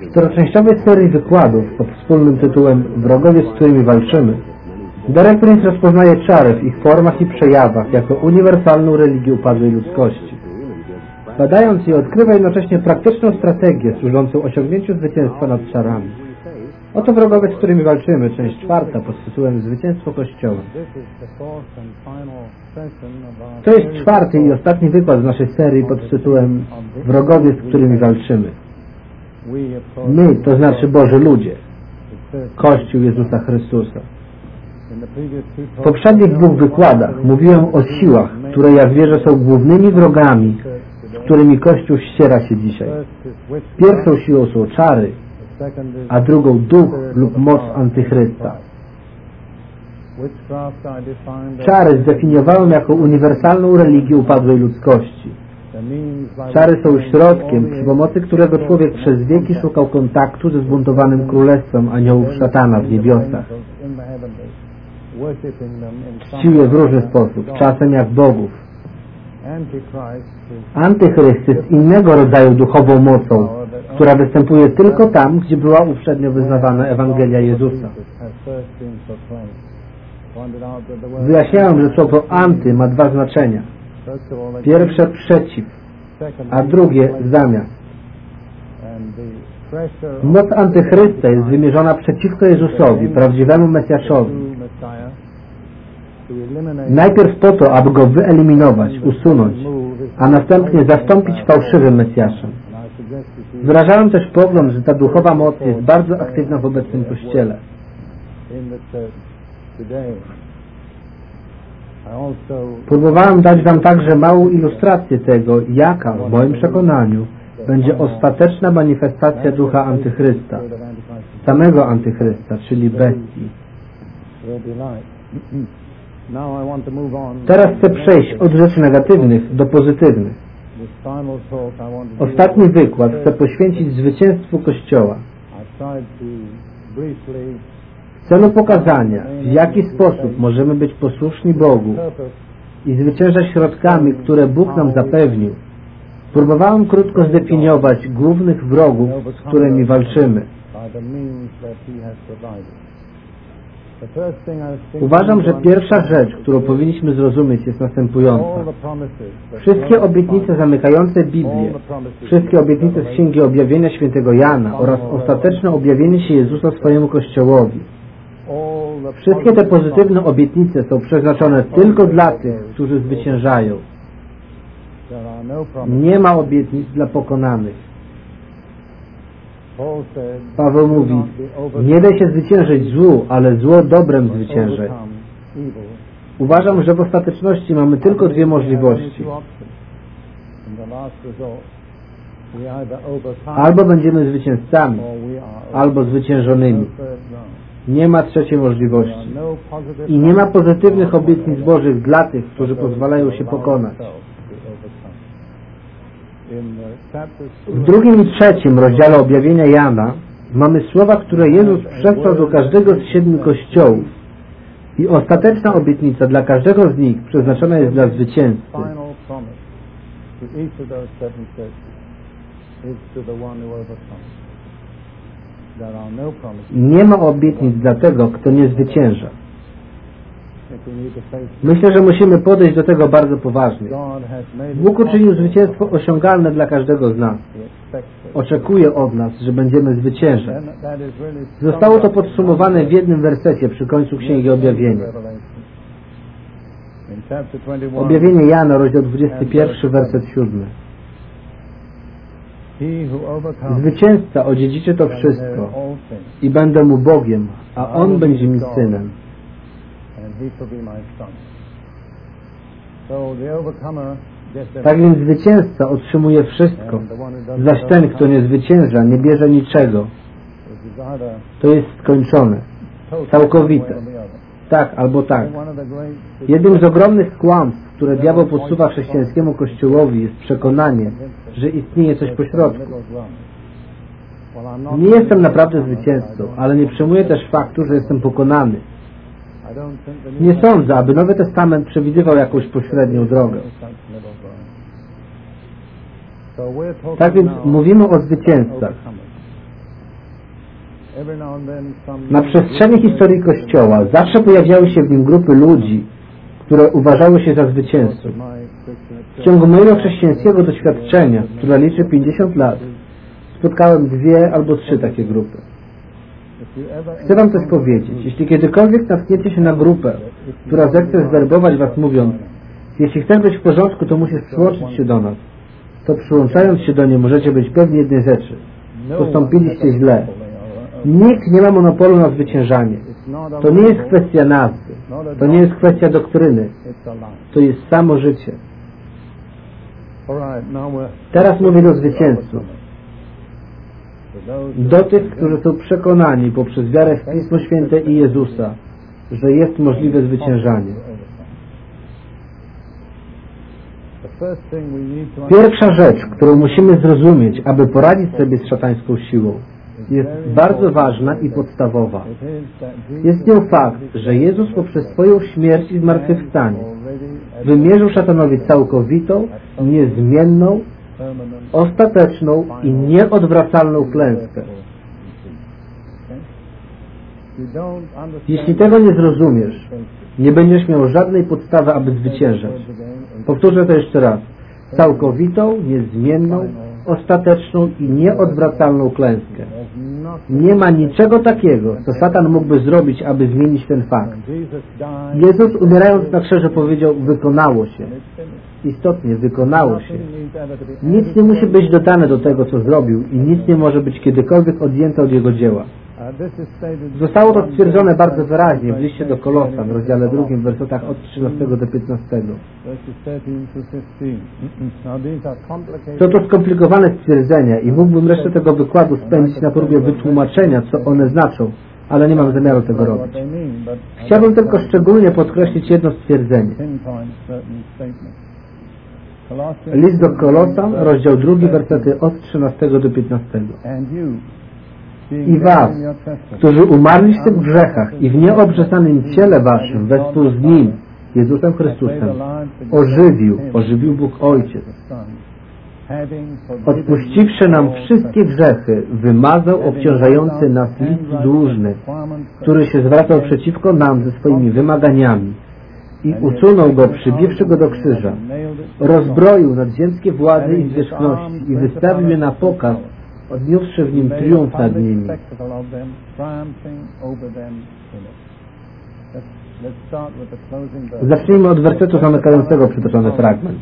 W czteroczęściowej serii wykładów pod wspólnym tytułem Wrogowie, z którymi walczymy, Derek Prince rozpoznaje czary w ich formach i przejawach jako uniwersalną religię upadłej ludzkości. Badając je, odkrywa jednocześnie praktyczną strategię służącą osiągnięciu zwycięstwa nad czarami. Oto wrogowie, z którymi walczymy, część czwarta pod tytułem Zwycięstwo Kościoła. To jest czwarty i ostatni wykład z naszej serii pod tytułem Wrogowie, z którymi walczymy. My, to znaczy Boży ludzie, Kościół Jezusa Chrystusa. W poprzednich dwóch wykładach mówiłem o siłach, które jak wierzę są głównymi wrogami, z którymi Kościół ściera się dzisiaj. Pierwszą siłą są czary, a drugą duch lub moc antychrysta. Czary zdefiniowałem jako uniwersalną religię upadłej ludzkości. Czary są środkiem, przy pomocy którego człowiek przez wieki szukał kontaktu ze zbuntowanym królestwem aniołów szatana w niebiosach. Czcił je w różny sposób, czasem jak bogów. Antychryst jest innego rodzaju duchową mocą, która występuje tylko tam, gdzie była uprzednio wyznawana Ewangelia Jezusa. Wyjaśniałem, że słowo anty ma dwa znaczenia. Pierwsze przeciw, a drugie zamiast. Moc antychrysta jest wymierzona przeciwko Jezusowi, prawdziwemu Mesjaszowi. Najpierw po to, aby go wyeliminować, usunąć, a następnie zastąpić fałszywym Mesjaszem. Wyrażałem też pogląd, że ta duchowa moc jest bardzo aktywna w obecnym Kościele. Próbowałem dać Wam także małą ilustrację tego, jaka w moim przekonaniu będzie ostateczna manifestacja ducha antychrysta, samego antychrysta, czyli bestii. Teraz chcę przejść od rzeczy negatywnych do pozytywnych. Ostatni wykład chcę poświęcić zwycięstwu Kościoła w celu pokazania, w jaki sposób możemy być posłuszni Bogu i zwyciężać środkami, które Bóg nam zapewnił. Próbowałem krótko zdefiniować głównych wrogów, z którymi walczymy. Uważam, że pierwsza rzecz, którą powinniśmy zrozumieć jest następująca. Wszystkie obietnice zamykające Biblię, wszystkie obietnice z Księgi Objawienia Świętego Jana oraz ostateczne objawienie się Jezusa swojemu Kościołowi. Wszystkie te pozytywne obietnice są przeznaczone tylko dla tych, którzy zwyciężają. Nie ma obietnic dla pokonanych. Paweł mówi, nie daj się zwyciężyć złu, ale zło dobrem zwyciężaj. Uważam, że w ostateczności mamy tylko dwie możliwości. Albo będziemy zwycięzcami, albo zwyciężonymi. Nie ma trzeciej możliwości. I nie ma pozytywnych obietnic Bożych dla tych, którzy pozwalają się pokonać. W drugim i trzecim rozdziale objawienia Jana mamy słowa, które Jezus przesłał do każdego z siedmiu kościołów i ostateczna obietnica dla każdego z nich przeznaczona jest dla zwycięzcy. Nie ma obietnic dla tego, kto nie zwycięża. Myślę, że musimy podejść do tego bardzo poważnie. Bóg uczynił zwycięstwo osiągalne dla każdego z nas. Oczekuje od nas, że będziemy zwyciężać. Zostało to podsumowane w jednym wersecie przy końcu Księgi Objawienia. Objawienie Jana, rozdział 21, werset 7. Zwycięzca odziedziczy to wszystko i będę mu Bogiem, a On będzie mi synem. Tak więc zwycięzca otrzymuje wszystko, zaś ten, kto nie zwycięża, nie bierze niczego. To jest skończone, całkowite. Tak albo tak. Jednym z ogromnych kłamstw, które diabeł podsuwa chrześcijańskiemu kościołowi jest przekonanie, że istnieje coś pośrodku. Nie jestem naprawdę zwycięzcą, ale nie przyjmuję też faktu, że jestem pokonany. Nie sądzę, aby Nowy Testament przewidywał jakąś pośrednią drogę. Tak więc mówimy o zwycięzcach. Na przestrzeni historii Kościoła zawsze pojawiały się w nim grupy ludzi, które uważały się za zwycięzców. W ciągu mojego chrześcijańskiego doświadczenia, które liczy 50 lat, spotkałem dwie albo trzy takie grupy. Chcę Wam coś powiedzieć. Jeśli kiedykolwiek natkniecie się na grupę, która zechce zwerbować Was mówiąc jeśli chcesz być w porządku, to musisz przyłączyć się do nas, to przyłączając się do niej możecie być pewni jednej rzeczy. Postąpiliście źle. Nikt nie ma monopolu na zwyciężanie. To nie jest kwestia nazwy. To nie jest kwestia doktryny. To jest samo życie. Teraz mówię do zwycięzców. Do tych, którzy są przekonani poprzez wiarę w Pismo Święte i Jezusa, że jest możliwe zwyciężanie. Pierwsza rzecz, którą musimy zrozumieć, aby poradzić sobie z szatańską siłą, jest bardzo ważna i podstawowa. Jest nią fakt, że Jezus poprzez swoją śmierć i zmartwychwstanie wymierzył szatanowi całkowitą, niezmienną, ostateczną i nieodwracalną klęskę. Jeśli tego nie zrozumiesz, nie będziesz miał żadnej podstawy, aby zwyciężać. Powtórzę to jeszcze raz. Całkowitą, niezmienną, ostateczną i nieodwracalną klęskę. Nie ma niczego takiego, co Satan mógłby zrobić, aby zmienić ten fakt. Jezus umierając na krzyżu powiedział, wykonało się. Istotnie, wykonało się. Nic nie musi być dodane do tego, co zrobił i nic nie może być kiedykolwiek odjęte od Jego dzieła. Zostało to stwierdzone bardzo wyraźnie w liście do Kolosan, rozdziale drugim, wersetach od 13 do 15. Są to skomplikowane stwierdzenia i mógłbym resztę tego wykładu spędzić na próbie wytłumaczenia, co one znaczą, ale nie mam zamiaru tego robić. Chciałbym tylko szczególnie podkreślić jedno stwierdzenie. List do Kolosan, rozdział drugi, wersety od 13 do 15 i was, którzy umarliście w grzechach i w nieobrzezanym ciele waszym wespół z Nim, Jezusem Chrystusem, ożywił, ożywił Bóg Ojciec. Odpuściwszy nam wszystkie grzechy, wymazał obciążający nas list dłużny, który się zwracał przeciwko nam ze swoimi wymaganiami i usunął go, przybiwszy go do krzyża. Rozbroił nadziemskie władze i zwierzchności i wystawił je na pokaz odniósłszy w nim triumf nad nimi. Zacznijmy od wersetu zamykającego przytoczony fragment.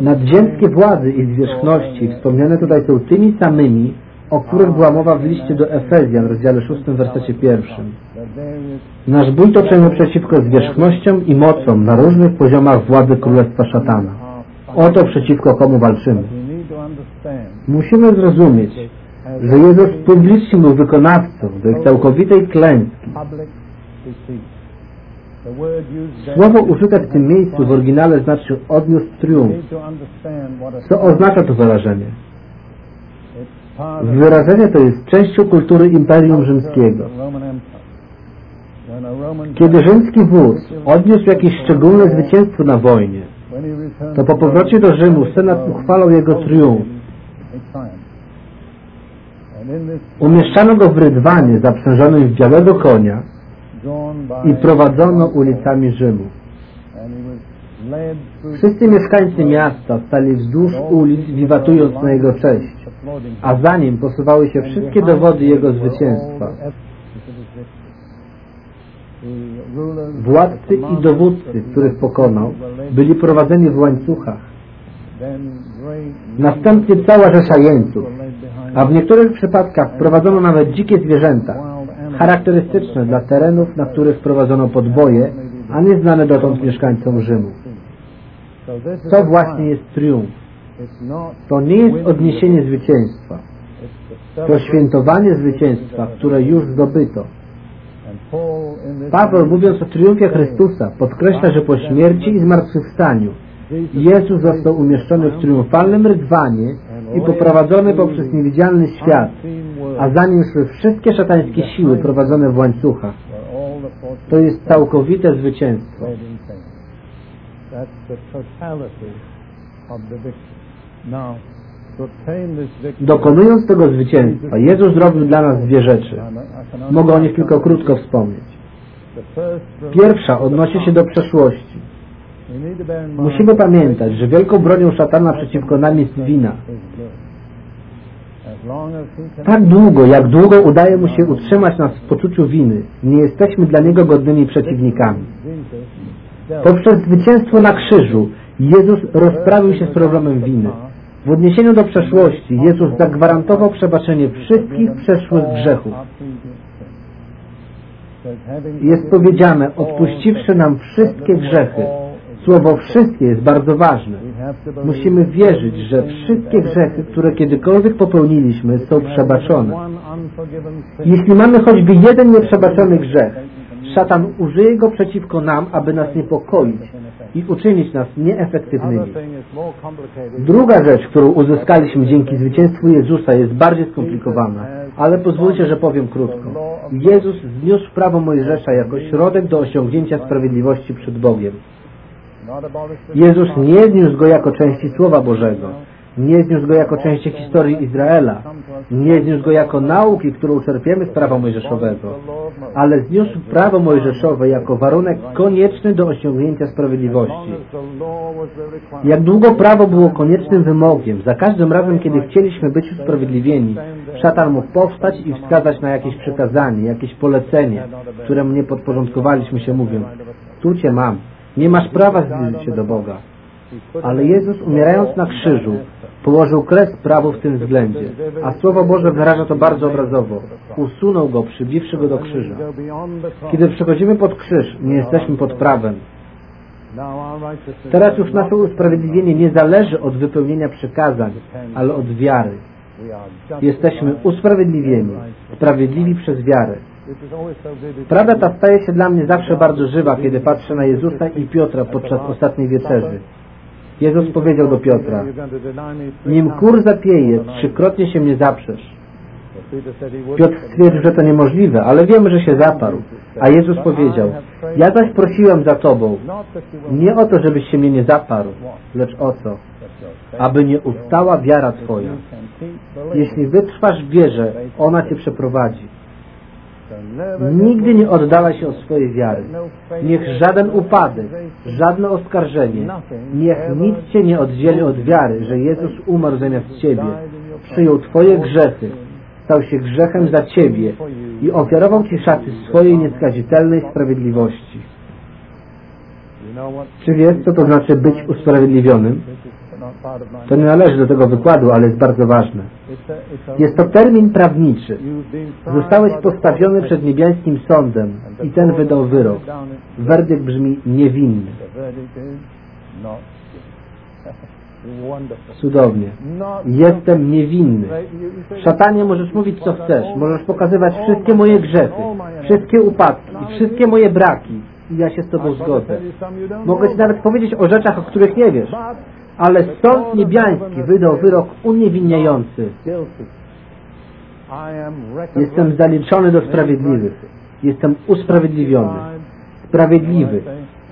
Nadziemskie władzy i zwierzchności wspomniane tutaj są tymi samymi, o których była mowa w liście do Efezjan, rozdziale 6, wersecie pierwszym. Nasz bój toczymy przeciwko zwierzchnościom i mocom na różnych poziomach władzy Królestwa Szatana. Oto przeciwko komu walczymy. Musimy zrozumieć, że Jezus publicznie był wykonawcą tej całkowitej klęski. Słowo użyte w tym miejscu w oryginale znaczy odniósł triumf. Co oznacza to wyrażenie? Wyrażenie to jest częścią kultury Imperium Rzymskiego. Kiedy rzymski wódz odniósł jakieś szczególne zwycięstwo na wojnie, to po powrocie do Rzymu Senat uchwalał jego triumf. Umieszczano go w rydwanie zaprzężonym w białego konia i prowadzono ulicami Rzymu. Wszyscy mieszkańcy miasta stali wzdłuż ulic, wiwatując na jego cześć, a za nim posuwały się wszystkie dowody jego zwycięstwa. Władcy i dowódcy, których pokonał, byli prowadzeni w łańcuchach. Następnie cała rzesza jeńców, a w niektórych przypadkach prowadzono nawet dzikie zwierzęta, charakterystyczne dla terenów, na których prowadzono podboje, a nie znane dotąd mieszkańcom Rzymu. To właśnie jest triumf. To nie jest odniesienie zwycięstwa. To świętowanie zwycięstwa, które już zdobyto. Paweł mówiąc o triumfie Chrystusa podkreśla, że po śmierci i zmartwychwstaniu Jezus został umieszczony w triumfalnym rydwanie i poprowadzony poprzez niewidzialny świat, a za nim szły wszystkie szatańskie siły prowadzone w łańcuchach. To jest całkowite zwycięstwo. Dokonując tego zwycięstwa, Jezus zrobił dla nas dwie rzeczy. Mogę o nich tylko krótko wspomnieć. Pierwsza odnosi się do przeszłości. Musimy pamiętać, że wielką bronią szatana przeciwko nam jest wina. Tak długo, jak długo udaje mu się utrzymać nas w poczuciu winy, nie jesteśmy dla niego godnymi przeciwnikami. Poprzez zwycięstwo na krzyżu Jezus rozprawił się z problemem winy. W odniesieniu do przeszłości Jezus zagwarantował przebaczenie wszystkich przeszłych grzechów. Jest powiedziane, odpuściwszy nam wszystkie grzechy. Słowo wszystkie jest bardzo ważne. Musimy wierzyć, że wszystkie grzechy, które kiedykolwiek popełniliśmy, są przebaczone. Jeśli mamy choćby jeden nieprzebaczony grzech, szatan użyje go przeciwko nam, aby nas niepokoić i uczynić nas nieefektywnymi. Druga rzecz, którą uzyskaliśmy dzięki zwycięstwu Jezusa jest bardziej skomplikowana, ale pozwólcie, że powiem krótko. Jezus zniósł prawo Mojżesza jako środek do osiągnięcia sprawiedliwości przed Bogiem. Jezus nie zniósł go jako części Słowa Bożego, nie zniósł go jako części historii Izraela, nie zniósł go jako nauki, którą czerpiemy z prawa mojżeszowego, ale zniósł prawo mojżeszowe jako warunek konieczny do osiągnięcia sprawiedliwości. Jak długo prawo było koniecznym wymogiem, za każdym razem, kiedy chcieliśmy być usprawiedliwieni, szatan mógł powstać i wskazać na jakieś przekazanie, jakieś polecenie, któremu nie podporządkowaliśmy się mówiąc, tu Cię mam, nie masz prawa zbliżyć się do Boga. Ale Jezus umierając na krzyżu położył kres prawu w tym względzie, a Słowo Boże wyraża to bardzo obrazowo. Usunął go, przybiwszy go do krzyża. Kiedy przechodzimy pod krzyż, nie jesteśmy pod prawem. Teraz już nasze usprawiedliwienie nie zależy od wypełnienia przykazań, ale od wiary. Jesteśmy usprawiedliwieni, sprawiedliwi przez wiarę. Prawda ta staje się dla mnie zawsze bardzo żywa, kiedy patrzę na Jezusa i Piotra podczas ostatniej wieczerzy. Jezus powiedział do Piotra, nim kur zapieje, trzykrotnie się mnie zaprzesz. Piotr stwierdził, że to niemożliwe, ale wiemy, że się zaparł. A Jezus powiedział, ja zaś prosiłem za Tobą, nie o to, żebyś się mnie nie zaparł, lecz o to, aby nie ustała wiara Twoja. Jeśli wytrwasz w wierze, ona Cię przeprowadzi. Nigdy nie oddawaj się od swojej wiary. Niech żaden upadek, żadne oskarżenie, niech nic Cię nie oddzieli od wiary, że Jezus umarł zamiast Ciebie, przyjął Twoje grzechy, stał się grzechem za Ciebie i ofiarował Ci szaty swojej nieskazitelnej sprawiedliwości. Czy wiesz, co to znaczy być usprawiedliwionym? To nie należy do tego wykładu, ale jest bardzo ważne. Jest to termin prawniczy. Zostałeś postawiony przed niebiańskim sądem i ten wydał wyrok. Werdykt brzmi niewinny. Cudownie. Jestem niewinny. Szatanie możesz mówić co chcesz. Możesz pokazywać wszystkie moje grzechy, wszystkie upadki wszystkie moje braki. I ja się z Tobą zgodzę. Mogę Ci nawet powiedzieć o rzeczach, o których nie wiesz ale sąd niebiański wydał wyrok uniewinniający. Jestem zaliczony do sprawiedliwych. Jestem usprawiedliwiony. Sprawiedliwy.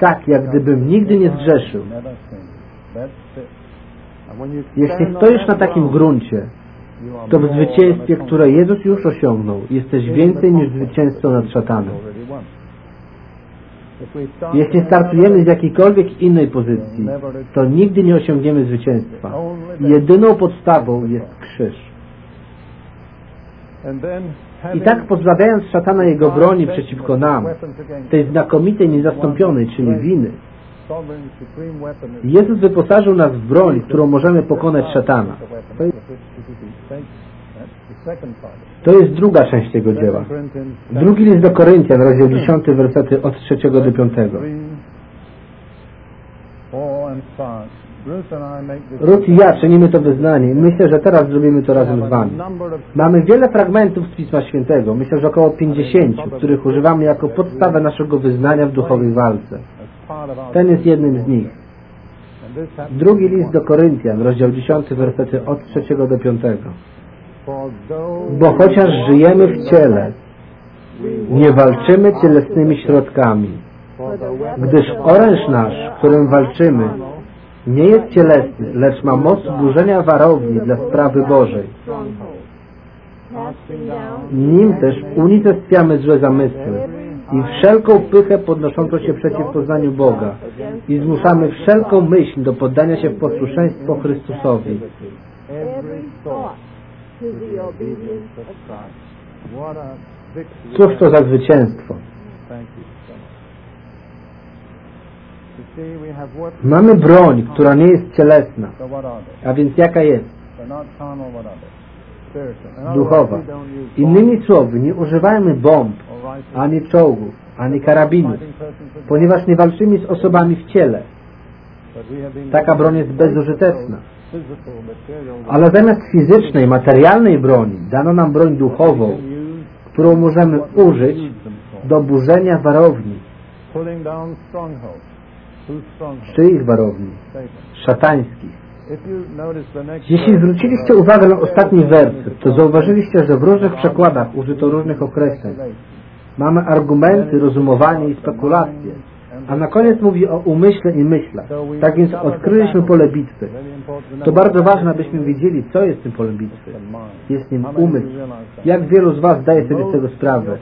Tak, jak gdybym nigdy nie zgrzeszył. Jeśli stoisz na takim gruncie, to w zwycięstwie, które Jezus już osiągnął, jesteś więcej niż zwycięzcą nad szatanem. Jeśli startujemy z jakiejkolwiek innej pozycji, to nigdy nie osiągniemy zwycięstwa. Jedyną podstawą jest krzyż. I tak pozbawiając szatana jego broni przeciwko nam, tej znakomitej, niezastąpionej, czyli winy, Jezus wyposażył nas w broń, którą możemy pokonać szatana. To jest druga część tego dzieła. Drugi list do Koryntian, rozdział 10, wersety od 3 do 5. Ruth i ja czynimy to wyznanie. Myślę, że teraz zrobimy to razem z Wami. Mamy wiele fragmentów z Pisma Świętego, myślę, że około 50, których używamy jako podstawę naszego wyznania w duchowej walce. Ten jest jednym z nich. Drugi list do Koryntian, rozdział 10, wersety od 3 do 5. Bo chociaż żyjemy w ciele, nie walczymy cielesnymi środkami, gdyż oręż nasz, którym walczymy, nie jest cielesny, lecz ma moc burzenia warowni dla sprawy Bożej. Nim też unicestwiamy złe zamysły i wszelką pychę podnoszącą się przeciw poznaniu Boga i zmuszamy wszelką myśl do poddania się w posłuszeństwo Chrystusowi. Cóż to za zwycięstwo? Mamy broń, która nie jest cielesna. A więc jaka jest? Duchowa. Innymi słowy, nie używajmy bomb, ani czołgów, ani karabinów, ponieważ nie walczymy z osobami w ciele. Taka broń jest bezużyteczna. Ale zamiast fizycznej, materialnej broni dano nam broń duchową, którą możemy użyć do burzenia warowni. Czyich warowni? Szatańskich. Jeśli zwróciliście uwagę na ostatni werset, to zauważyliście, że w różnych przekładach użyto różnych określeń. Mamy argumenty, rozumowanie i spekulacje. A na koniec mówi o umyśle i myślach. Tak więc odkryliśmy pole bitwy. To bardzo ważne, abyśmy wiedzieli, co jest tym polem bitwy. Jest nim umysł. Jak wielu z Was zdaje sobie z tego sprawę?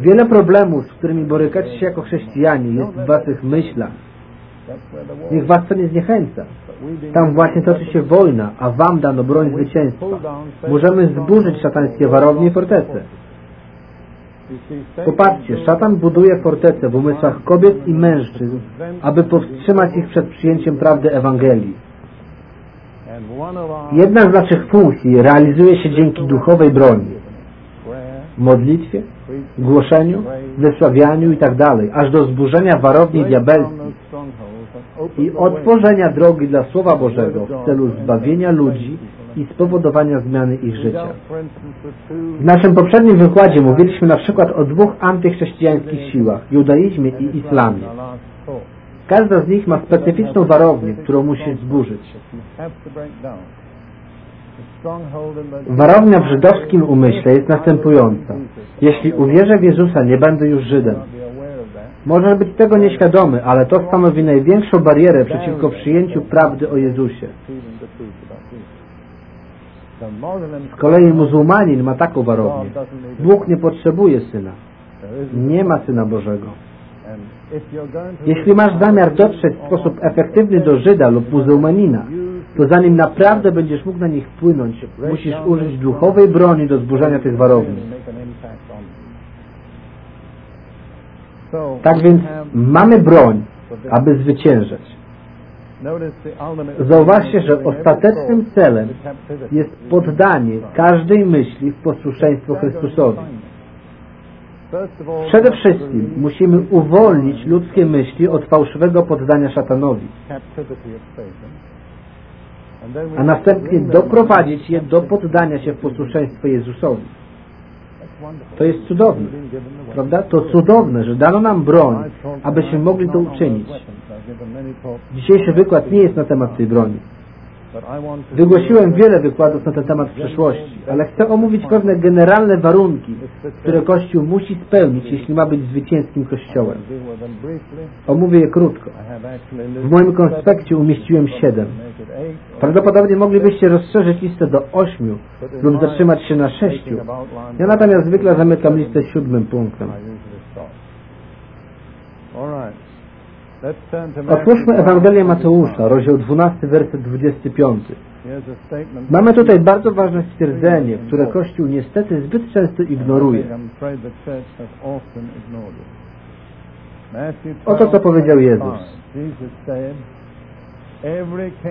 Wiele problemów, z którymi borykacie się jako chrześcijanie, jest w Waszych myślach. Niech Was to nie zniechęca. Tam właśnie toczy się wojna, a Wam dano broń zwycięstwa. Możemy zburzyć szatańskie warownie i fortece. Popatrzcie, szatan buduje fortece w umysłach kobiet i mężczyzn, aby powstrzymać ich przed przyjęciem prawdy Ewangelii. Jedna z naszych funkcji realizuje się dzięki duchowej broni. Modlitwie, głoszeniu, wysławianiu i tak aż do zburzenia warowni diabelskich i otworzenia drogi dla Słowa Bożego w celu zbawienia ludzi i spowodowania zmiany ich życia. W naszym poprzednim wykładzie mówiliśmy na przykład o dwóch antychrześcijańskich siłach, judaizmie i islamie. Każda z nich ma specyficzną warownię, którą musi zburzyć. Warownia w żydowskim umyśle jest następująca. Jeśli uwierzę w Jezusa, nie będę już Żydem. Możesz być tego nieświadomy, ale to stanowi największą barierę przeciwko przyjęciu prawdy o Jezusie. Z kolei muzułmanin ma taką warownię. Bóg nie potrzebuje Syna. Nie ma Syna Bożego. Jeśli masz zamiar dotrzeć w sposób efektywny do Żyda lub muzułmanina, to zanim naprawdę będziesz mógł na nich wpłynąć, musisz użyć duchowej broni do zburzenia tych warowni. Tak więc mamy broń, aby zwyciężać. Zauważcie, że ostatecznym celem jest poddanie każdej myśli w posłuszeństwo Chrystusowi. Przede wszystkim musimy uwolnić ludzkie myśli od fałszywego poddania szatanowi, a następnie doprowadzić je do poddania się w posłuszeństwo Jezusowi. To jest cudowne, prawda? To cudowne, że dano nam broń, abyśmy mogli to uczynić. Dzisiejszy wykład nie jest na temat tej broni. Wygłosiłem wiele wykładów na ten temat w przeszłości, ale chcę omówić pewne generalne warunki, które Kościół musi spełnić, jeśli ma być zwycięskim Kościołem. Omówię je krótko. W moim konspekcie umieściłem siedem. Prawdopodobnie moglibyście rozszerzyć listę do ośmiu lub zatrzymać się na sześciu. Ja natomiast zwykle zamykam listę siódmym punktem. Otwórzmy Ewangelię Mateusza, rozdział 12, werset 25. Mamy tutaj bardzo ważne stwierdzenie, które Kościół niestety zbyt często ignoruje. Oto co powiedział Jezus.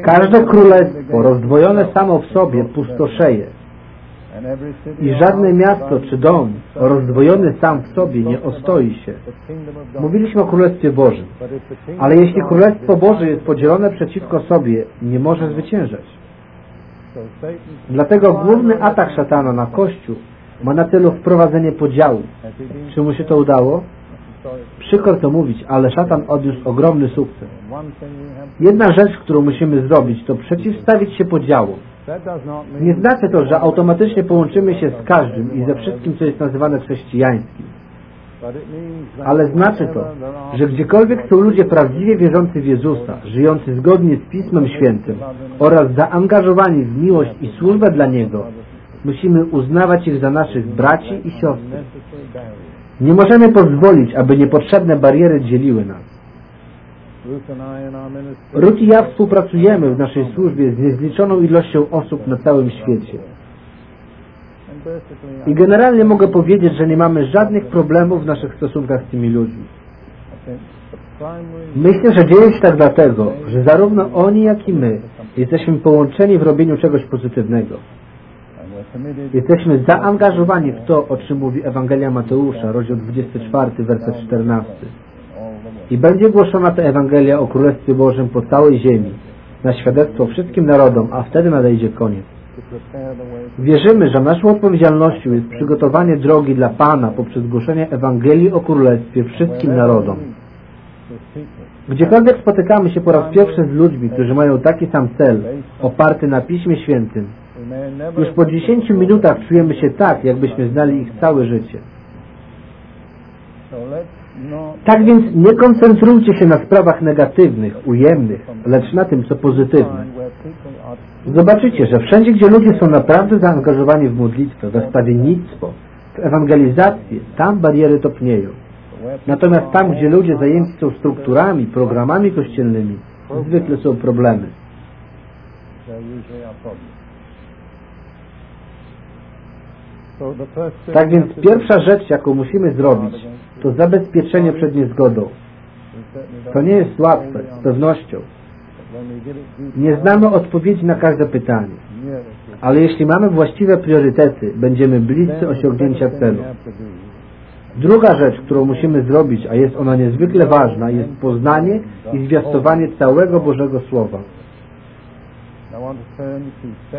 Każde królestwo rozdwojone samo w sobie pustoszeje i żadne miasto czy dom rozdwojony sam w sobie nie ostoi się. Mówiliśmy o Królestwie Bożym, ale jeśli Królestwo Boże jest podzielone przeciwko sobie, nie może zwyciężać. Dlatego główny atak szatana na Kościół ma na celu wprowadzenie podziału. Czy mu się to udało? Przykro to mówić, ale szatan odniósł ogromny sukces. Jedna rzecz, którą musimy zrobić, to przeciwstawić się podziałom. Nie znaczy to, że automatycznie połączymy się z każdym i ze wszystkim, co jest nazywane chrześcijańskim. Ale znaczy to, że gdziekolwiek są ludzie prawdziwie wierzący w Jezusa, żyjący zgodnie z Pismem Świętym oraz zaangażowani w miłość i służbę dla Niego, musimy uznawać ich za naszych braci i siostry. Nie możemy pozwolić, aby niepotrzebne bariery dzieliły nas. Ruth i ja współpracujemy w naszej służbie z niezliczoną ilością osób na całym świecie. I generalnie mogę powiedzieć, że nie mamy żadnych problemów w naszych stosunkach z tymi ludźmi. Myślę, że dzieje się tak dlatego, że zarówno oni, jak i my jesteśmy połączeni w robieniu czegoś pozytywnego. Jesteśmy zaangażowani w to, o czym mówi Ewangelia Mateusza, rozdział 24, werset 14. I będzie głoszona ta Ewangelia o Królestwie Bożym po całej ziemi, na świadectwo wszystkim narodom, a wtedy nadejdzie koniec. Wierzymy, że naszą odpowiedzialnością jest przygotowanie drogi dla Pana poprzez głoszenie Ewangelii o Królestwie wszystkim narodom. Gdziekolwiek spotykamy się po raz pierwszy z ludźmi, którzy mają taki sam cel, oparty na Piśmie Świętym, już po 10 minutach czujemy się tak, jakbyśmy znali ich całe życie. Tak więc nie koncentrujcie się na sprawach negatywnych, ujemnych, lecz na tym, co pozytywne. Zobaczycie, że wszędzie, gdzie ludzie są naprawdę zaangażowani w modlitwę, w stawiennictwo, w ewangelizację, tam bariery topnieją. Natomiast tam, gdzie ludzie zajęci są strukturami, programami kościelnymi, zwykle są problemy. Tak więc pierwsza rzecz, jaką musimy zrobić, to zabezpieczenie przed niezgodą. To nie jest łatwe, z pewnością. Nie znamy odpowiedzi na każde pytanie. Ale jeśli mamy właściwe priorytety, będziemy bliscy osiągnięcia celu. Druga rzecz, którą musimy zrobić, a jest ona niezwykle ważna, jest poznanie i zwiastowanie całego Bożego Słowa.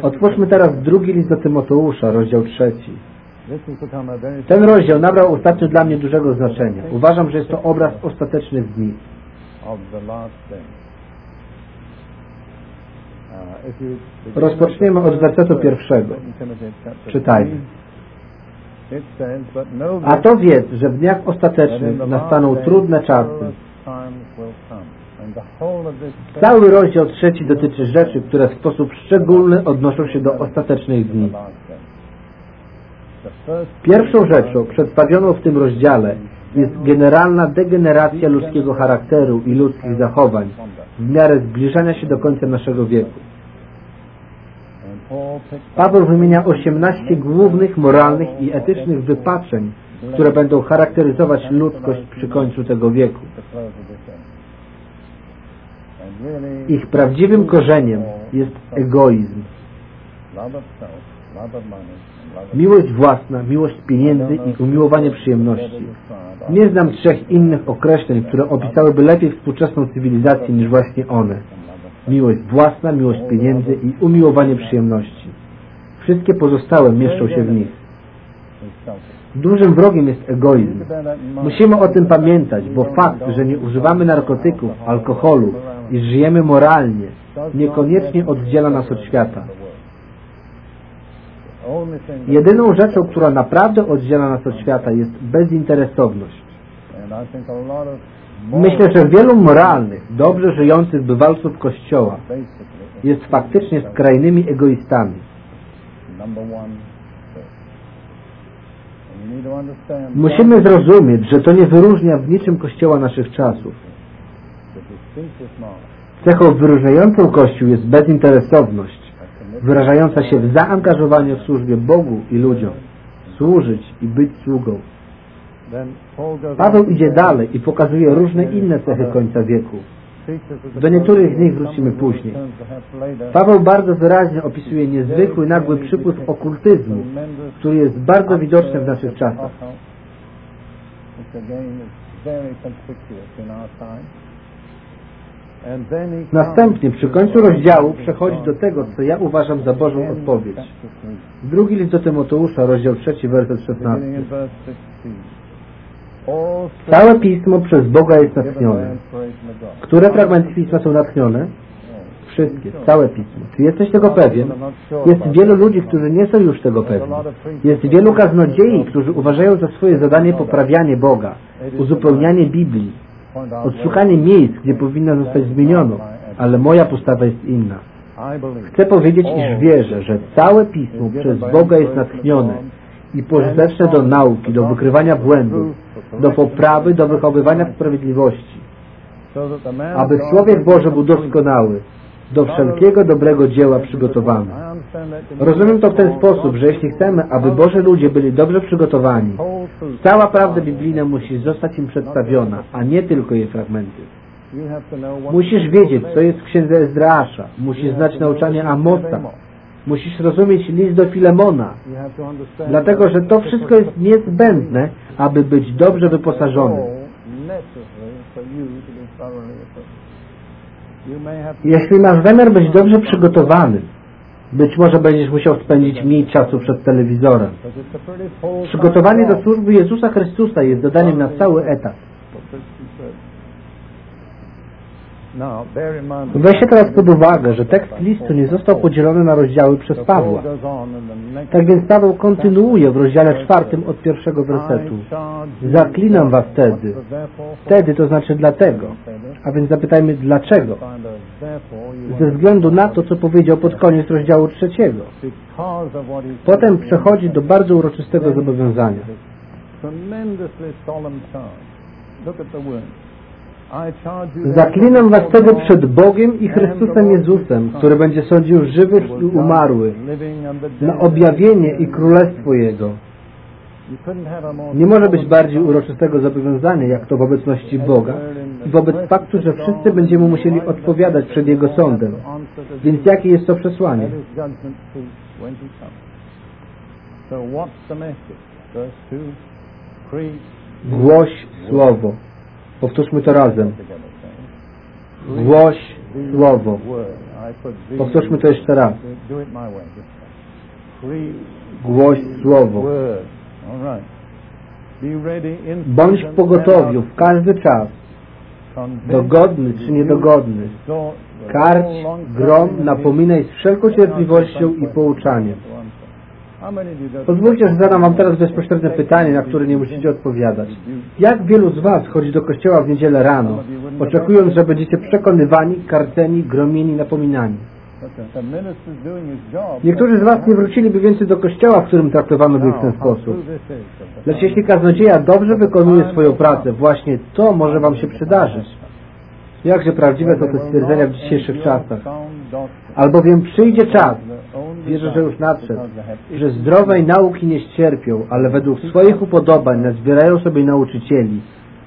Otwórzmy teraz drugi list do Tymoteusza, rozdział trzeci. Ten rozdział nabrał ostatnio dla mnie dużego znaczenia. Uważam, że jest to obraz ostatecznych dni. Rozpoczniemy od wersetu pierwszego. Czytajmy. A to wiedz, że w dniach ostatecznych nastaną trudne czasy. Cały rozdział trzeci dotyczy rzeczy, które w sposób szczególny odnoszą się do ostatecznych dni. Pierwszą rzeczą przedstawioną w tym rozdziale jest generalna degeneracja ludzkiego charakteru i ludzkich zachowań w miarę zbliżania się do końca naszego wieku. Paweł wymienia 18 głównych moralnych i etycznych wypaczeń, które będą charakteryzować ludzkość przy końcu tego wieku. Ich prawdziwym korzeniem jest egoizm. Miłość własna, miłość pieniędzy i umiłowanie przyjemności. Nie znam trzech innych określeń, które opisałyby lepiej współczesną cywilizację niż właśnie one. Miłość własna, miłość pieniędzy i umiłowanie przyjemności. Wszystkie pozostałe mieszczą się w nich. Dużym wrogiem jest egoizm. Musimy o tym pamiętać, bo fakt, że nie używamy narkotyków, alkoholu i żyjemy moralnie, niekoniecznie oddziela nas od świata. Jedyną rzeczą, która naprawdę oddziela nas od świata jest bezinteresowność. Myślę, że wielu moralnych, dobrze żyjących bywalców Kościoła jest faktycznie skrajnymi egoistami. Musimy zrozumieć, że to nie wyróżnia w niczym Kościoła naszych czasów. Cechą wyróżniającą Kościół jest bezinteresowność, wyrażająca się w zaangażowaniu w służbie Bogu i ludziom, służyć i być sługą. Paweł idzie dalej i pokazuje różne inne cechy końca wieku. Do niektórych z nich wrócimy później. Paweł bardzo wyraźnie opisuje niezwykły, nagły przypływ okultyzmu, który jest bardzo widoczny w naszych czasach. Następnie przy końcu rozdziału przechodzi do tego, co ja uważam za Bożą odpowiedź. Drugi list do Tymoteusza, rozdział 3, werset 16. Całe Pismo przez Boga jest natchnione. Które fragmenty Pisma są natchnione? Wszystkie, całe Pismo. Czy jesteś tego pewien? Jest wielu ludzi, którzy nie są już tego pewni. Jest wielu kaznodziei, którzy uważają za swoje zadanie poprawianie Boga, uzupełnianie Biblii, odszukanie miejsc, gdzie powinna zostać zmieniono, ale moja postawa jest inna. Chcę powiedzieć, iż wierzę, że całe Pismo przez Boga jest natchnione i pożyteczne do nauki, do wykrywania błędów, do poprawy, do wychowywania sprawiedliwości, aby człowiek Boży był doskonały, do wszelkiego dobrego dzieła przygotowany. Rozumiem to w ten sposób, że jeśli chcemy, aby Boże ludzie byli dobrze przygotowani, cała prawda biblijna musi zostać im przedstawiona, a nie tylko jej fragmenty. Musisz wiedzieć, co jest w księdze Ezdrasza. Musisz znać nauczanie Amosa. Musisz rozumieć list do Filemona. Dlatego, że to wszystko jest niezbędne, aby być dobrze wyposażony. Jeśli masz zamiar być dobrze przygotowany, być może będziesz musiał spędzić mniej czasu przed telewizorem. Przygotowanie do służby Jezusa Chrystusa jest zadaniem na cały etat. Weźcie teraz pod uwagę, że tekst listu nie został podzielony na rozdziały przez Pawła. Tak więc Paweł kontynuuje w rozdziale czwartym od pierwszego wersetu. Zaklinam was wtedy. Wtedy to znaczy dlatego. A więc zapytajmy dlaczego. Ze względu na to, co powiedział pod koniec rozdziału trzeciego. Potem przechodzi do bardzo uroczystego zobowiązania. Zaklinam was wtedy przed Bogiem i Chrystusem Jezusem, który będzie sądził żywych i umarłych, na objawienie i królestwo Jego. Nie może być bardziej uroczystego zobowiązania, jak to w obecności Boga i wobec faktu, że wszyscy będziemy musieli odpowiadać przed Jego sądem. Więc jakie jest to przesłanie? Głoś Słowo. Powtórzmy to razem. Głoś Słowo. Powtórzmy to jeszcze raz. Głoś Słowo. Bądź w pogotowiu w każdy czas, dogodny czy niedogodny. Karć, grom, napominaj z wszelką cierpliwością i pouczaniem. Pozwólcie, że zadam Wam teraz bezpośrednie pytanie, na które nie musicie odpowiadać. Jak wielu z Was chodzi do kościoła w niedzielę rano, oczekując, że będziecie przekonywani, karceni, gromieni, napominani? Niektórzy z Was nie wróciliby więcej do kościoła, w którym traktowano by ich w ten sposób. Lecz jeśli kaznodzieja dobrze wykonuje swoją pracę, właśnie to może Wam się przydarzyć. Jakże prawdziwe są te stwierdzenia w dzisiejszych czasach. Albowiem przyjdzie czas, wierzę, że już nadszedł, że zdrowej nauki nie ścierpią, ale według swoich upodobań nazbierają sobie nauczycieli,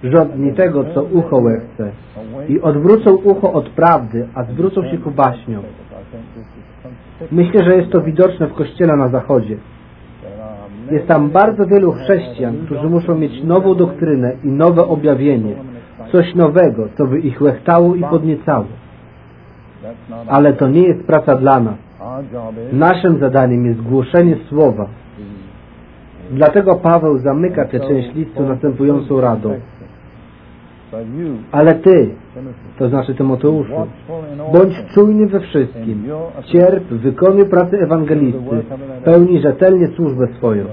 żądni tego, co ucho łechce i odwrócą ucho od prawdy, a zwrócą się ku baśniom. Myślę, że jest to widoczne w kościele na zachodzie. Jest tam bardzo wielu chrześcijan, którzy muszą mieć nową doktrynę i nowe objawienie, coś nowego, co by ich łechtało i podniecało. Ale to nie jest praca dla nas. Naszym zadaniem jest głoszenie Słowa. Dlatego Paweł zamyka tę część listu następującą radą. Ale Ty, to znaczy Tymoteuszu, bądź czujny we wszystkim, cierp, wykonuj pracę ewangelisty, pełnij rzetelnie służbę swoją.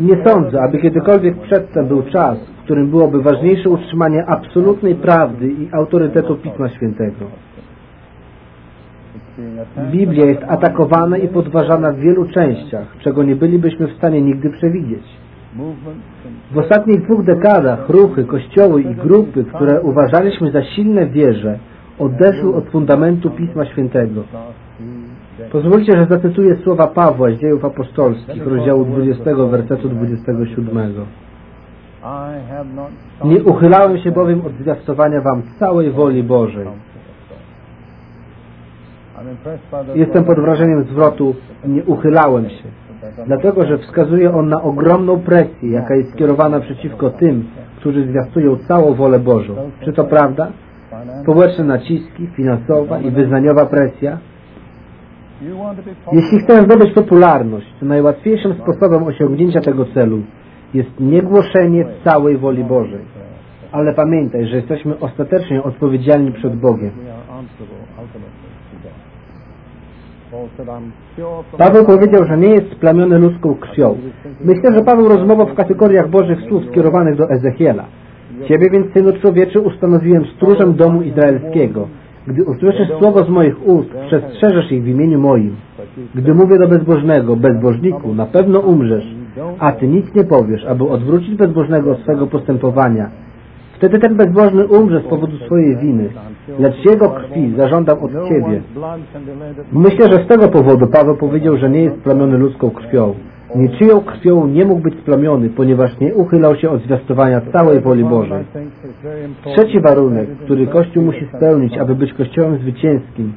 Nie sądzę, aby kiedykolwiek przedtem był czas, w którym byłoby ważniejsze utrzymanie absolutnej prawdy i autorytetu Pisma Świętego. Biblia jest atakowana i podważana w wielu częściach, czego nie bylibyśmy w stanie nigdy przewidzieć. W ostatnich dwóch dekadach ruchy, kościoły i grupy, które uważaliśmy za silne wierze, odeszły od fundamentu Pisma Świętego. Pozwólcie, że zacytuję słowa Pawła z dziejów apostolskich, rozdziału 20, wersetu 27. Nie uchylałem się bowiem od zwiastowania Wam całej woli Bożej. Jestem pod wrażeniem zwrotu nie uchylałem się, dlatego że wskazuje on na ogromną presję, jaka jest skierowana przeciwko tym, którzy zwiastują całą wolę Bożą. Czy to prawda? Społeczne naciski, finansowa i wyznaniowa presja. Jeśli chcesz zdobyć popularność, to najłatwiejszym sposobem osiągnięcia tego celu jest niegłoszenie całej woli Bożej. Ale pamiętaj, że jesteśmy ostatecznie odpowiedzialni przed Bogiem. Paweł powiedział, że nie jest splamiony ludzką krwią. Myślę, że Paweł rozmował w kategoriach Bożych słów skierowanych do Ezechiela. Ciebie więc, Synu Człowieczy, ustanowiłem stróżem domu izraelskiego. Gdy usłyszysz słowo z moich ust, przestrzeżesz ich w imieniu moim. Gdy mówię do bezbożnego, bezbożniku, na pewno umrzesz, a Ty nic nie powiesz, aby odwrócić bezbożnego od swego postępowania. Wtedy ten bezbożny umrze z powodu swojej winy, lecz jego krwi zażądam od Ciebie. Myślę, że z tego powodu Paweł powiedział, że nie jest splamiony ludzką krwią. Niczyją krwią nie mógł być splamiony, ponieważ nie uchylał się od zwiastowania całej woli Bożej. Trzeci warunek, który Kościół musi spełnić, aby być Kościołem zwycięskim,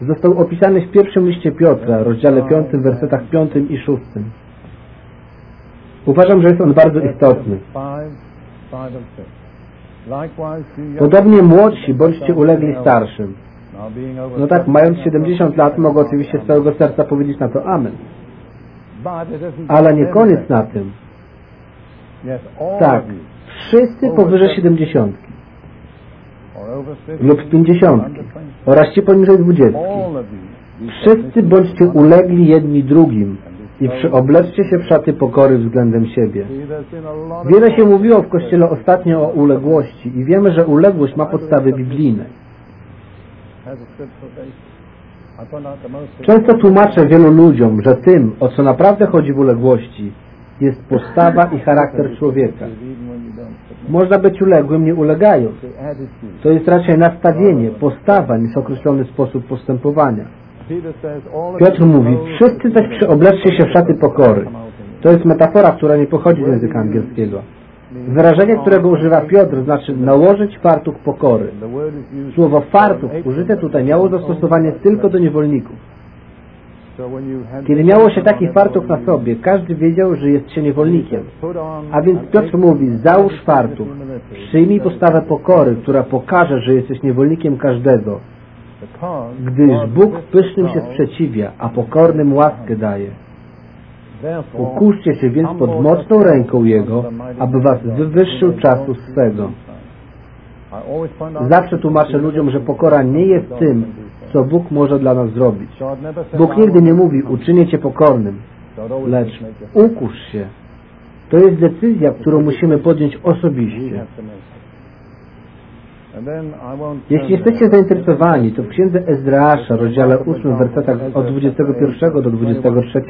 został opisany w pierwszym liście Piotra, rozdziale 5, wersetach 5 i 6. Uważam, że jest on bardzo istotny. Podobnie młodsi bądźcie ulegli starszym. No tak, mając 70 lat mogę oczywiście z całego serca powiedzieć na to Amen. Ale nie koniec na tym. Tak, wszyscy powyżej 70 lub 50 oraz ci poniżej 20. Wszyscy bądźcie ulegli jedni drugim i przyobleczcie się w szaty pokory względem siebie. Wiele się mówiło w Kościele ostatnio o uległości i wiemy, że uległość ma podstawy biblijne. Często tłumaczę wielu ludziom, że tym, o co naprawdę chodzi w uległości, jest postawa i charakter człowieka. Można być uległym nie ulegając. To jest raczej nastawienie, postawa niż określony sposób postępowania. Piotr mówi, wszyscy zaś przyobleczcie się w szaty pokory. To jest metafora, która nie pochodzi z języka angielskiego. Wyrażenie, którego używa Piotr, znaczy nałożyć fartuch pokory. Słowo fartuch użyte tutaj miało zastosowanie tylko do niewolników. Kiedy miało się taki fartuch na sobie, każdy wiedział, że jest się niewolnikiem. A więc Piotr mówi, załóż fartuch, przyjmij postawę pokory, która pokaże, że jesteś niewolnikiem każdego. Gdyż Bóg pysznym się sprzeciwia, a pokornym łaskę daje. Ukuszcie się więc pod mocną ręką Jego, aby was wywyższył czasu swego. Zawsze tłumaczę ludziom, że pokora nie jest tym, co Bóg może dla nas zrobić. Bóg nigdy nie mówi, uczynię Cię pokornym, lecz ukusz się. To jest decyzja, którą musimy podjąć osobiście. Jeśli jesteście zainteresowani, to w Księdze Ezdrasza, rozdziale 8, wersetach od 21 do 23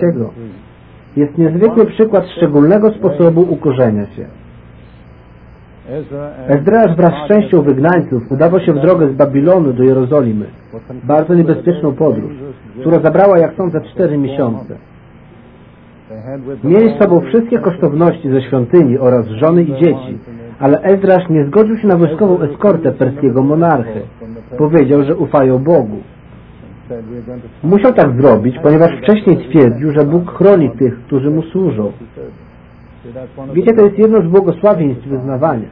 jest niezwykły przykład szczególnego sposobu ukorzenia się. Ezdrasz wraz z częścią wygnańców udawał się w drogę z Babilonu do Jerozolimy. Bardzo niebezpieczną podróż, która zabrała, jak sądzę, cztery miesiące. Mieli z sobą wszystkie kosztowności ze świątyni oraz żony i dzieci, ale Ezdrasz nie zgodził się na wojskową eskortę perskiego monarchy. Powiedział, że ufają Bogu. Musiał tak zrobić, ponieważ wcześniej twierdził, że Bóg chroni tych, którzy Mu służą. Wiecie, to jest jedno z błogosławieństw wyznawania.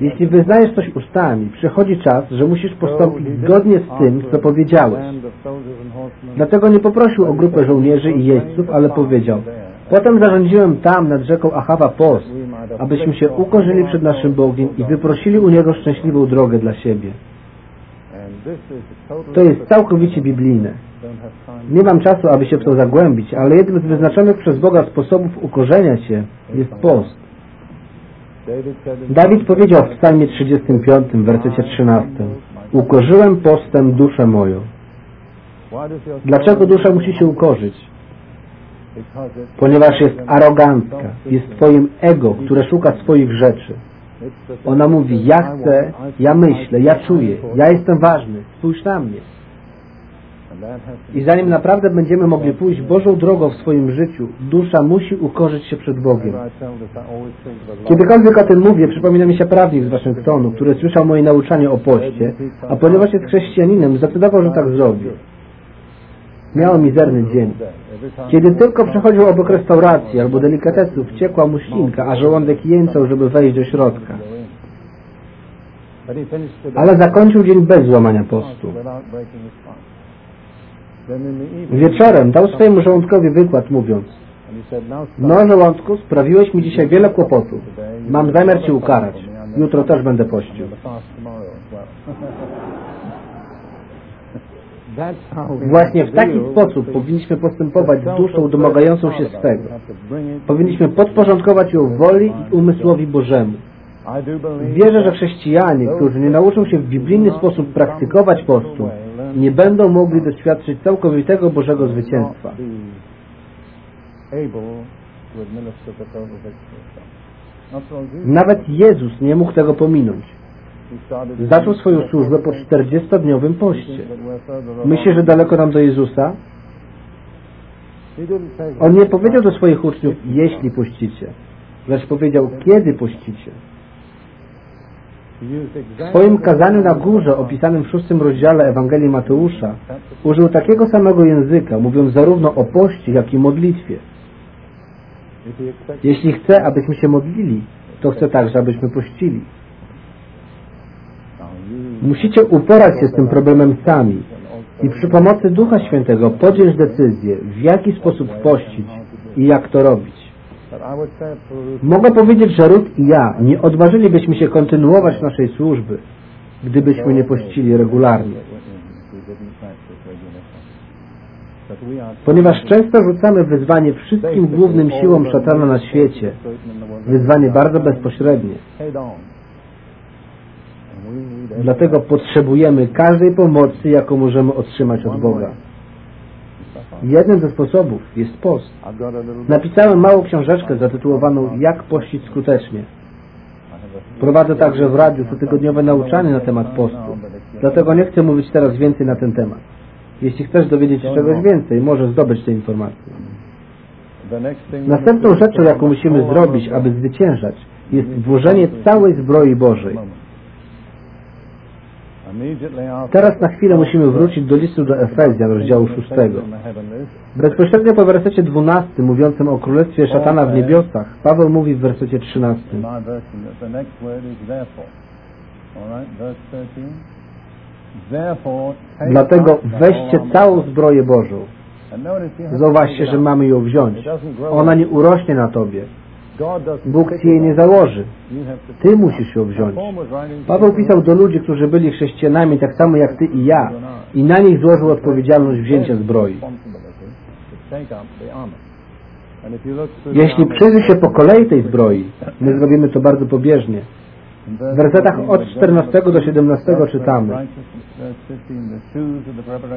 Jeśli wyznajesz coś ustami, przychodzi czas, że musisz postąpić zgodnie z tym, co powiedziałeś. Dlatego nie poprosił o grupę żołnierzy i jeźdźców, ale powiedział Potem zarządziłem tam, nad rzeką Achawa post, abyśmy się ukorzyli przed naszym Bogiem i wyprosili u Niego szczęśliwą drogę dla siebie. To jest całkowicie biblijne. Nie mam czasu, aby się w to zagłębić, ale jednym z wyznaczonych przez Boga sposobów ukorzenia się jest post. Dawid powiedział w psalmie 35, w wersecie 13 Ukorzyłem postem duszę moją. Dlaczego dusza musi się ukorzyć? Ponieważ jest arogancka, jest Twoim ego, które szuka swoich rzeczy. Ona mówi, ja chcę, ja myślę, ja czuję, ja jestem ważny, spójrz na mnie. I zanim naprawdę będziemy mogli pójść Bożą drogą w swoim życiu, dusza musi ukorzyć się przed Bogiem. Kiedykolwiek o tym mówię, przypomina mi się prawnik z Waszyngtonu, który słyszał moje nauczanie o poście, a ponieważ jest chrześcijaninem, zdecydował, że tak zrobi. Miał mizerny dzień. Kiedy tylko przechodził obok restauracji albo delikatesów, ciekła mu ślinka, a żołądek jęcał, żeby wejść do środka. Ale zakończył dzień bez złamania postu. Wieczorem dał swojemu żołądkowi wykład, mówiąc No, żołądku, sprawiłeś mi dzisiaj wiele kłopotów. Mam zamiar Cię ukarać. Jutro też będę pościł. Właśnie w taki sposób powinniśmy postępować z duszą domagającą się swego. Powinniśmy podporządkować ją woli i umysłowi Bożemu. Wierzę, że chrześcijanie, którzy nie nauczą się w biblijny sposób praktykować postu, nie będą mogli doświadczyć całkowitego Bożego zwycięstwa. Nawet Jezus nie mógł tego pominąć. Zaczął swoją służbę po 40-dniowym poście. Myślę, że daleko nam do Jezusa? On nie powiedział do swoich uczniów, jeśli pościcie, lecz powiedział, kiedy pościcie. W swoim kazaniu na górze, opisanym w szóstym rozdziale Ewangelii Mateusza, użył takiego samego języka, mówiąc zarówno o poście, jak i modlitwie. Jeśli chce, abyśmy się modlili, to chce także, abyśmy pościli. Musicie uporać się z tym problemem sami i przy pomocy Ducha Świętego podjąć decyzję, w jaki sposób pościć i jak to robić. Mogę powiedzieć, że Ruth i ja nie odważylibyśmy się kontynuować naszej służby, gdybyśmy nie pościli regularnie. Ponieważ często rzucamy wyzwanie wszystkim głównym siłom szatana na świecie, wyzwanie bardzo bezpośrednie. Dlatego potrzebujemy każdej pomocy, jaką możemy otrzymać od Boga. Jednym ze sposobów jest post. Napisałem małą książeczkę zatytułowaną Jak pościć skutecznie. Prowadzę także w radiu cotygodniowe nauczanie na temat postu. Dlatego nie chcę mówić teraz więcej na ten temat. Jeśli chcesz dowiedzieć się czegoś więcej, możesz zdobyć te informacje. Następną rzeczą, jaką musimy zrobić, aby zwyciężać, jest włożenie całej zbroi Bożej. Teraz na chwilę musimy wrócić do listu do Efezjan, rozdziału 6. Bezpośrednio po wersecie 12, mówiącym o królestwie szatana w niebiosach, Paweł mówi w wersecie 13. Dlatego weźcie całą zbroję Bożą. Zauważcie, że mamy ją wziąć. Ona nie urośnie na Tobie. Bóg Ci jej nie założy. Ty musisz ją wziąć. Paweł pisał do ludzi, którzy byli chrześcijanami tak samo jak Ty i ja i na nich złożył odpowiedzialność wzięcia zbroi. Jeśli przyjrzy się po kolei tej zbroi, my zrobimy to bardzo pobieżnie. W wersetach od 14 do 17 czytamy.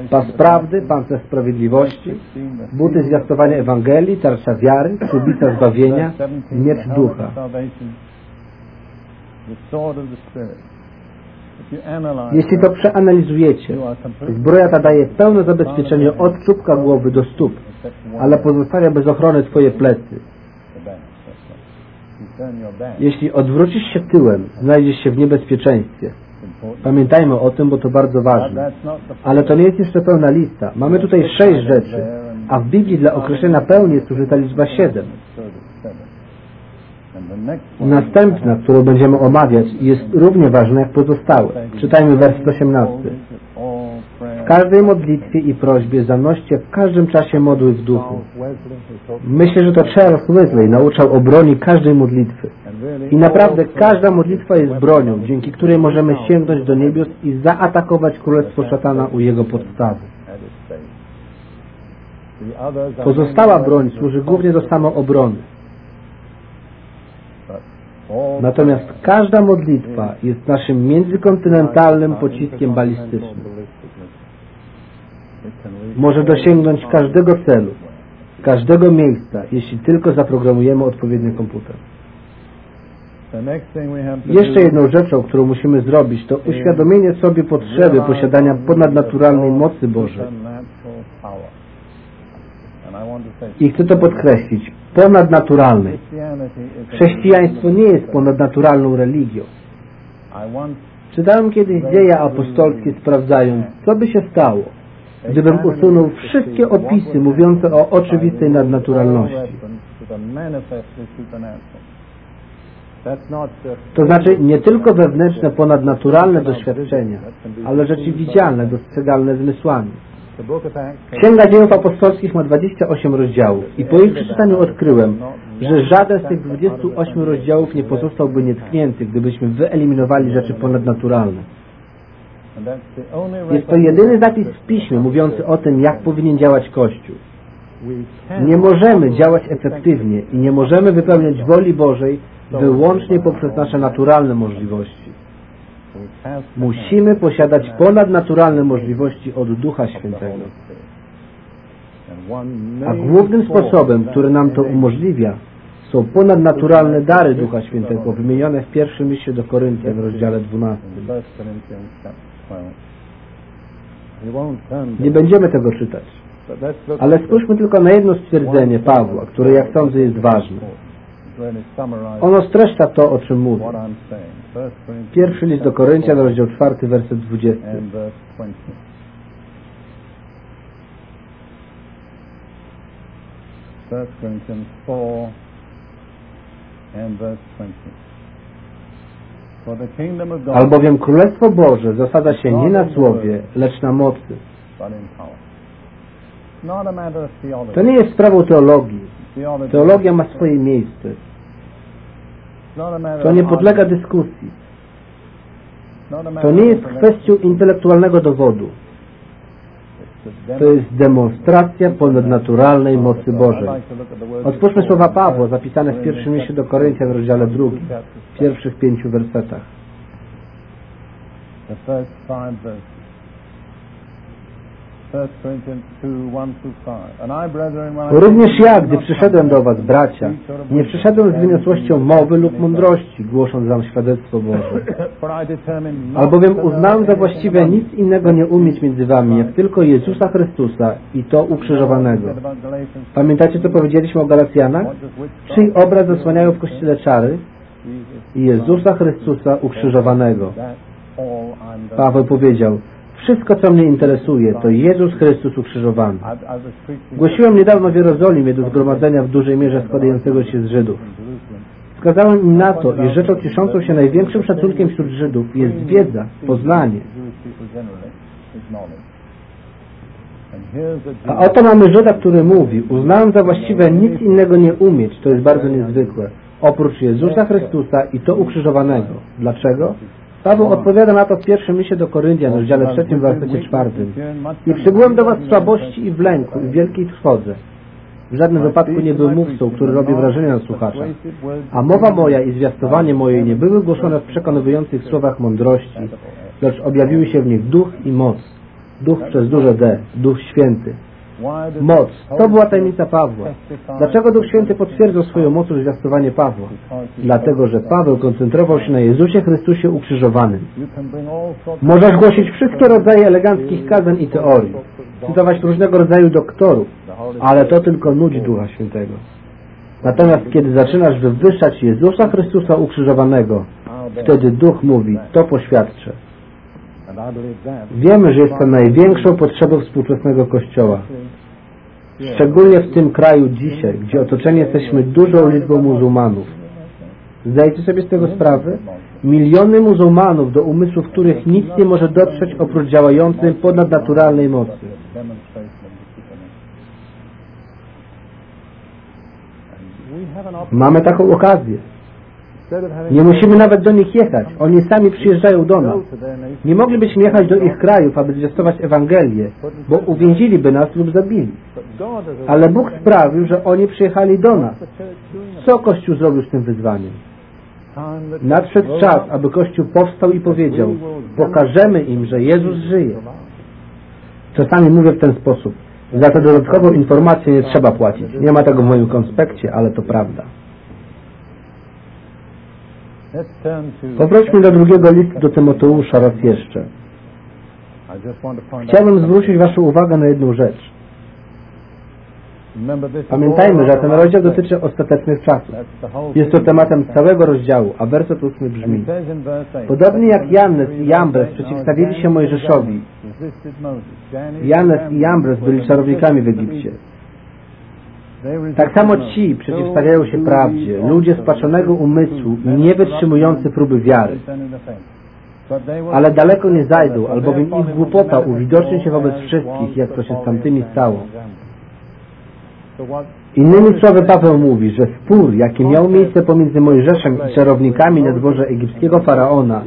Pas prawdy, pancerz sprawiedliwości, buty zwiastowania Ewangelii, tarcza wiary, śrubica zbawienia, miecz ducha. Jeśli to przeanalizujecie, zbroja ta daje pełne zabezpieczenie od czubka głowy do stóp, ale pozostawia bez ochrony Twoje plecy. Jeśli odwrócisz się tyłem, znajdziesz się w niebezpieczeństwie. Pamiętajmy o tym, bo to bardzo ważne. Ale to nie jest jeszcze pełna lista. Mamy tutaj sześć rzeczy, a w Biblii dla określenia pełni jest użyta liczba siedem. Następna, którą będziemy omawiać, jest równie ważna jak pozostałe. Czytajmy werset 18. Każdej modlitwie i prośbie zanoście w każdym czasie modły w duchu. Myślę, że to Charles Wesley nauczał o broni każdej modlitwy. I naprawdę każda modlitwa jest bronią, dzięki której możemy sięgnąć do niebios i zaatakować królestwo szatana u jego podstawy. Pozostała broń służy głównie do samoobrony. Natomiast każda modlitwa jest naszym międzykontynentalnym pociskiem balistycznym. Może dosięgnąć każdego celu, każdego miejsca, jeśli tylko zaprogramujemy odpowiedni komputer. Jeszcze jedną rzeczą, którą musimy zrobić, to uświadomienie sobie potrzeby posiadania ponadnaturalnej mocy Bożej. I chcę to podkreślić, ponadnaturalnej. Chrześcijaństwo nie jest ponadnaturalną religią. Czytałem kiedyś dzieje apostolskie sprawdzając, co by się stało, gdybym usunął wszystkie opisy mówiące o oczywistej nadnaturalności. To znaczy nie tylko wewnętrzne, ponadnaturalne doświadczenia, ale rzeczy widzialne, dostrzegalne zmysłami. Księga Dziejów Apostolskich ma 28 rozdziałów i po ich przeczytaniu odkryłem, że żaden z tych 28 rozdziałów nie pozostałby nietknięty, gdybyśmy wyeliminowali rzeczy ponadnaturalne. Jest to jedyny zapis w Piśmie mówiący o tym, jak powinien działać Kościół. Nie możemy działać efektywnie i nie możemy wypełniać woli Bożej wyłącznie poprzez nasze naturalne możliwości. Musimy posiadać ponadnaturalne możliwości od Ducha Świętego. A głównym sposobem, który nam to umożliwia, są ponadnaturalne dary Ducha Świętego, wymienione w pierwszym liście do Koryntian w rozdziale 12. Nie będziemy tego czytać. Ale spójrzmy tylko na jedno stwierdzenie Pawła, które jak sądzę jest ważne. Ono streszcza to, o czym mówię. Pierwszy list do Koryntian, rozdział 4, werset 20. First Corinthians 4 and verse 20. For the kingdom of God Albowiem Królestwo Boże zasada się nie na słowie, lecz na mocy. To nie jest sprawą teologii. Teologia ma swoje miejsce. To nie podlega dyskusji. To nie jest kwestią intelektualnego dowodu. To jest demonstracja ponadnaturalnej mocy Bożej. Otwórzmy słowa. Pawła zapisane w pierwszym liście do Koryntian w rozdziale drugim, w pierwszych pięciu wersetach. The first five verses. 1 Corinthians 2, 1 through 5. And I, brethren, when I Również ja, gdy przyszedłem do was, bracia, nie przyszedłem z wyniosłością mowy lub mądrości, głosząc wam świadectwo Boże. Albowiem uznałem za właściwe nic innego nie umieć między wami, jak tylko Jezusa Chrystusa i to ukrzyżowanego. Pamiętacie, co powiedzieliśmy o Galacjanach? Czyj obraz zasłaniają w kościele czary? Jezusa Chrystusa ukrzyżowanego. Paweł powiedział, wszystko co mnie interesuje to Jezus Chrystus ukrzyżowany. Głosiłem niedawno w Jerozolimie do zgromadzenia w dużej mierze składającego się z Żydów. Wskazałem im na to, iż rzeczą cieszącą się największym szacunkiem wśród Żydów jest wiedza, poznanie. A oto mamy Żyda, który mówi, uznałem za właściwe nic innego nie umieć, to jest bardzo niezwykłe, oprócz Jezusa Chrystusa i to ukrzyżowanego. Dlaczego? Paweł odpowiada na to w pierwszym liście do Koryntian, w rozdziale trzecim, w wersecie czwartym. I przybyłem do was w słabości i w lęku i w wielkiej trwodze. W żadnym wypadku nie był mówcą, który robi wrażenie na słuchacza. A mowa moja i zwiastowanie moje nie były głoszone w przekonujących słowach mądrości, lecz objawiły się w nich duch i moc. Duch przez duże D, Duch Święty. Moc. To była tajemnica Pawła. Dlaczego Duch Święty potwierdzał swoją mocą zwiastowanie Pawła? Dlatego, że Paweł koncentrował się na Jezusie Chrystusie ukrzyżowanym. Możesz głosić wszystkie rodzaje eleganckich kazań i teorii, cytować różnego rodzaju doktorów, ale to tylko nudzi Ducha Świętego. Natomiast kiedy zaczynasz wywyższać Jezusa Chrystusa ukrzyżowanego, wtedy Duch mówi, to poświadczę. Wiemy, że jest to największą potrzebą współczesnego Kościoła. Szczególnie w tym kraju dzisiaj, gdzie otoczeni jesteśmy dużą liczbą muzułmanów. Zdajecie sobie z tego sprawę? Miliony muzułmanów, do umysłów których nic nie może dotrzeć oprócz działającej ponadnaturalnej mocy. Mamy taką okazję. Nie musimy nawet do nich jechać. Oni sami przyjeżdżają do nas. Nie moglibyśmy jechać do ich krajów, aby zwiastować Ewangelię, bo uwięziliby nas lub zabili. Ale Bóg sprawił, że oni przyjechali do nas. Co Kościół zrobił z tym wyzwaniem? Nadszedł czas, aby Kościół powstał i powiedział pokażemy im, że Jezus żyje. Czasami mówię w ten sposób. Za tę dodatkową informację nie trzeba płacić. Nie ma tego w moim konspekcie, ale to prawda. Powróćmy do drugiego listu do Tymoteusza raz jeszcze. Chciałbym zwrócić Waszą uwagę na jedną rzecz. Pamiętajmy, że ten rozdział dotyczy ostatecznych czasów. Jest to tematem całego rozdziału, a werset ósmy brzmi Podobnie jak Jannes i Jambres przeciwstawili się Mojżeszowi. Jannes i Jambres byli czarownikami w Egipcie. Tak samo ci przeciwstawiają się prawdzie, ludzie spaczonego umysłu i nie wytrzymujący próby wiary. Ale daleko nie zajdą, albowiem ich głupota uwidocznie się wobec wszystkich, jak to się z tamtymi stało. Innymi słowy Paweł mówi, że spór, jaki miał miejsce pomiędzy Mojżeszem i czarownikami na dworze egipskiego faraona,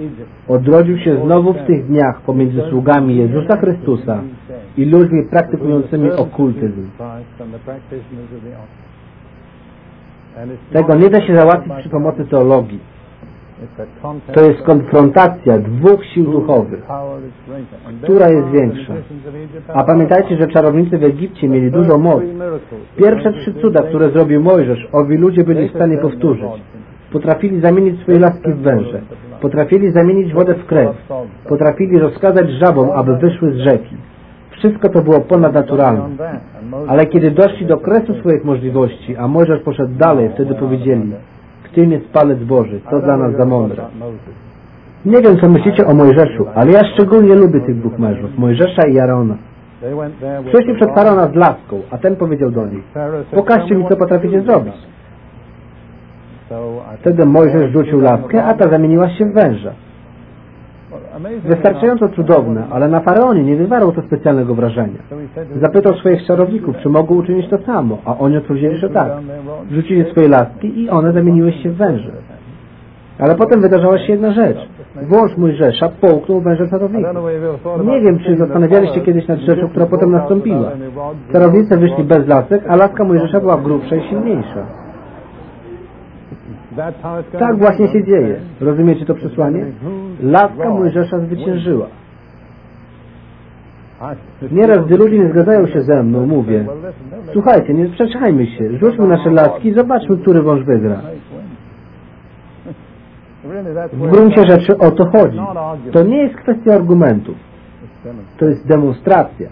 odrodził się znowu w tych dniach pomiędzy sługami Jezusa Chrystusa i ludźmi praktykującymi okultyzm. Tego nie da się załatwić przy pomocy teologii. To jest konfrontacja dwóch sił duchowych. Która jest większa? A pamiętajcie, że czarownicy w Egipcie mieli dużo mocy. Pierwsze trzy cuda, które zrobił Mojżesz, owi ludzie byli w stanie powtórzyć. Potrafili zamienić swoje laski w węże. Potrafili zamienić wodę w krew. Potrafili rozkazać żabom, aby wyszły z rzeki. Wszystko to było ponadnaturalne. Ale kiedy doszli do kresu swoich możliwości, a Mojżesz poszedł dalej, wtedy powiedzieli w tym jest palec Boży, to dla nas za mądre. Nie wiem, co myślicie o Mojżeszu, ale ja szczególnie lubię tych dwóch mężów, Mojżesza i Jarona. Przyszli przed Faraona z laską, a ten powiedział do nich, pokażcie mi, co potraficie zrobić. Wtedy Mojżesz rzucił laskę, a ta zamieniła się w węża. Wystarczająco cudowne, ale na Faraonie nie wywarło to specjalnego wrażenia. Zapytał swoich czarowników, czy mogą uczynić to samo, a oni odpowiedzieli, że tak. Rzucili swoje laski i one zamieniły się w węże. Ale potem wydarzała się jedna rzecz. Wąż Mojżesza połknął węża czarowników. Nie wiem, czy zastanawialiście kiedyś nad rzeczą, która potem nastąpiła. Czarownice wyszli bez lasek, a laska Mojżesza była grubsza i silniejsza. Tak właśnie się dzieje. Rozumiecie to przesłanie? Laska Mojżesza zwyciężyła. Nieraz, gdy ludzie nie zgadzają się ze mną, mówię Słuchajcie, nie sprzeczajmy się, rzućmy nasze laski i zobaczmy, który wąż wygra. W gruncie rzeczy o to chodzi. To nie jest kwestia argumentów. To jest demonstracja.